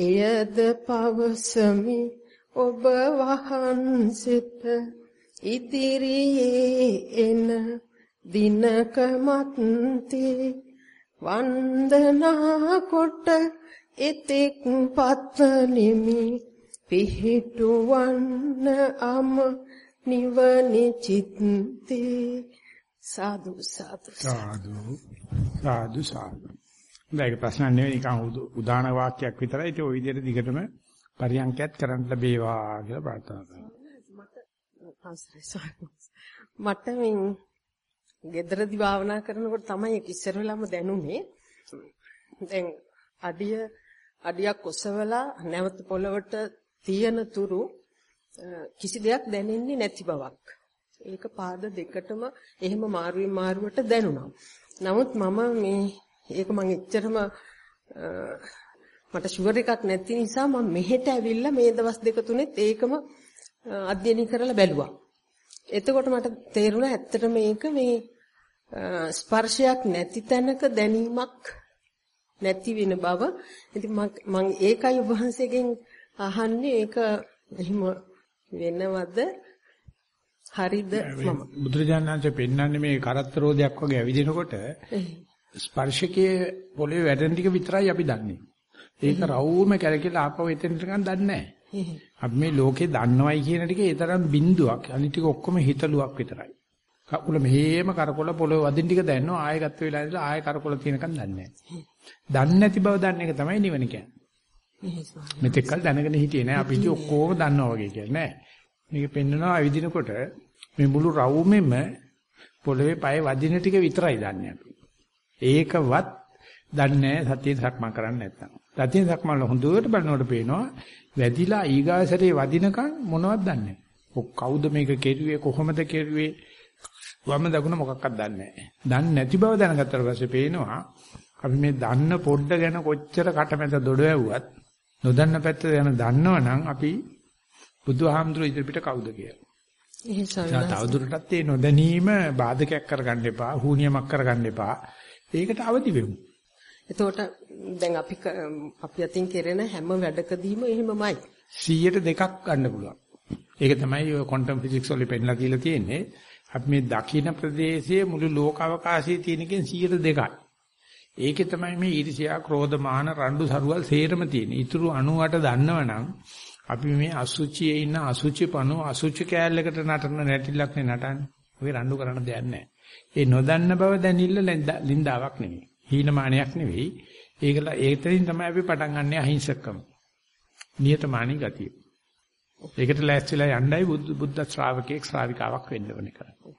එයද පවසමි. ඔබ වහන්සිට ඉදිරියේ එන දිනක මත්තේ වන්දනා කොට එතෙක් පත්නිමි පිහිටුවන්න අම නිවනි චිත්තේ. සාදු සාදු සාදු. සාදු සාදු. දැන් ප්‍රශ්න නෙවෙයි. නිකන් උදාන වාක්‍යයක් විතරයි. ඒක ওই විදිහට දිගටම පරියන්කයත් කරන්න ලැබේවා කියලා ප්‍රාර්ථනා කරනවා. මට මේ ගෙදරදි භාවනා කරනකොට තමයි ඒක ඉස්සර වෙලාම දැනුනේ. දැන් අඩිය අඩියක් ඔසවලා නැවත පොළවට තියෙන තුරු කිසි දෙයක් දැනෙන්නේ නැති බවක්. ඒක පාද දෙකටම එහෙම මාරුවෙන් මාරුවට දැනුණා. නමුත් මම මේ ඒක මං එච්චරම මට ෂුවර් එකක් නැති නිසා මම මෙහෙට ඇවිල්ලා මේ දවස් දෙක තුනෙත් ඒකම අධ්‍යයනය කරලා බැලුවා. එතකොට මට තේරුණා ඇත්තට මේක මේ ස්පර්ශයක් නැති තැනක දැනීමක් නැති වෙන බව. ඉතින් මම ඒකයි වහන්සේගෙන් අහන්නේ ඒක එහෙම වෙනවද? හරිද මම බුදුරජාණන්සේ පෙන්වන්නේ මේ කරත්තරෝදයක් වගේ ඇවිදිනකොට ස්පර්ශකයේ පොළවේ වැටෙන ටික විතරයි අපි දන්නේ. ඒක රවුම කැරකිලා ආපහු එතන නිකන් දන්නේ නැහැ. අපි මේ ලෝකේ දන්නවයි කියන ටික ඒ තරම් බිඳුවක්. අනිත් ටික ඔක්කොම හිතලුවක් විතරයි. කකුල මෙහෙම කරකොල පොළවේ වදින ටික දැනනවා ආයෙ ගත්ත වෙලාව ඉඳලා ආයෙ කරකොල තියෙනකන් දන්නේ නැහැ. දන්නේ නැති බව දන්න එක තමයි නිවන කියන්නේ. මෙතෙක්කල් දැනගෙන හිටියේ නෑ අපි ඉතින් ඔක්කොම දන්නවා වගේ කියන්නේ නෑ. මේක පෙන්නනවා ඇවිදිනකොට මේ මුළු රවුමෙම පොළවේ පය වදින ටික විතරයි දන්නේ අපි. ඒකවත් දන්නේ සතිය සක්මන් කරන්නේ නැත්නම්. සතිය සක්මන් හොඳට බලනකොට පේනවා වැදිලා ඊගාසරේ වදිනකන් මොනවද දන්නේ. කවුද මේක කෙරුවේ කොහොමද කෙරුවේ වම දකුණ මොකක්වත් දන්නේ නැහැ. දන්නේ නැති බව දැනගත්තට පස්සේ පේනවා අපි මේ දන්න පොඩ්ඩ ගැන කොච්චර කටමැද දොඩ වැව්වත් නොදන්න පැත්ත ගැන දන්නවනම් අපි බුදුහාමුදුරු ඉදිරියට කවුද කියලා. එහෙයි ස්වාමීනි. තවදුරටත් ඒ නොදැනීම බාධකයක් කරගන්න එපා, හුනියමක් කරගන්න එපා. ඒකට අවදි වෙමු. එතකොට දැන් අපි අපි අතින් කෙරෙන හැම වැඩකදීම එහෙමමයි. 100ට දෙකක් ගන්න පුළුවන්. ඒක තමයි ඔය ක්වොන්ටම් ෆිසික්ස් වල පෙන්නලා කියලා තියෙන්නේ. අපි මේ දකින්න ප්‍රදේශයේ මුළු ලෝක අවකාශයේ තියෙන එකෙන් 100ට දෙකයි. ඒකේ තමයි මේ ඊර්ෂ්‍යා, ක්‍රෝධ, මාන, රණ්ඩු, සරුවල් සේරම තියෙන්නේ. ඊටු 98 දන්නවනම් අපි මේ අසුචියේ ඉන්න අසුචි පණු අසුචි කෑල්ලකට නටන නැටිලක් නේ නටන්නේ. ඔය රණ්ඩු කරන්න දෙයක් නැහැ. ඒ නොදන්න බව දැනිල්ල ලින්දාවක් නෙවෙයි. හීනමානයක් නෙවෙයි. ඒකල ඒතරින් තමයි අපි පටන් ගන්නෙ අහිංසකකම. නියතමානී ගතිය. ඒකට ලෑස්තිලා යන්නයි බුද්ධ ශ්‍රාවකෙක් ශ්‍රාවිකාවක් වෙන්න ඕනේ කරන්නේ.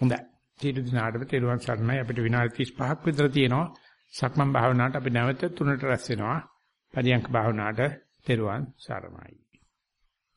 හොඳයි. සියලු දිනාටම තෙරුවන් සරණයි අපිට විනාඩි 35ක් විතර තියෙනවා. සක්මන් භාවනාවට අපි නැවත තුනට රැස් වෙනවා. පරියන්ක භාවනාවට තෙරුවන් සරණයි.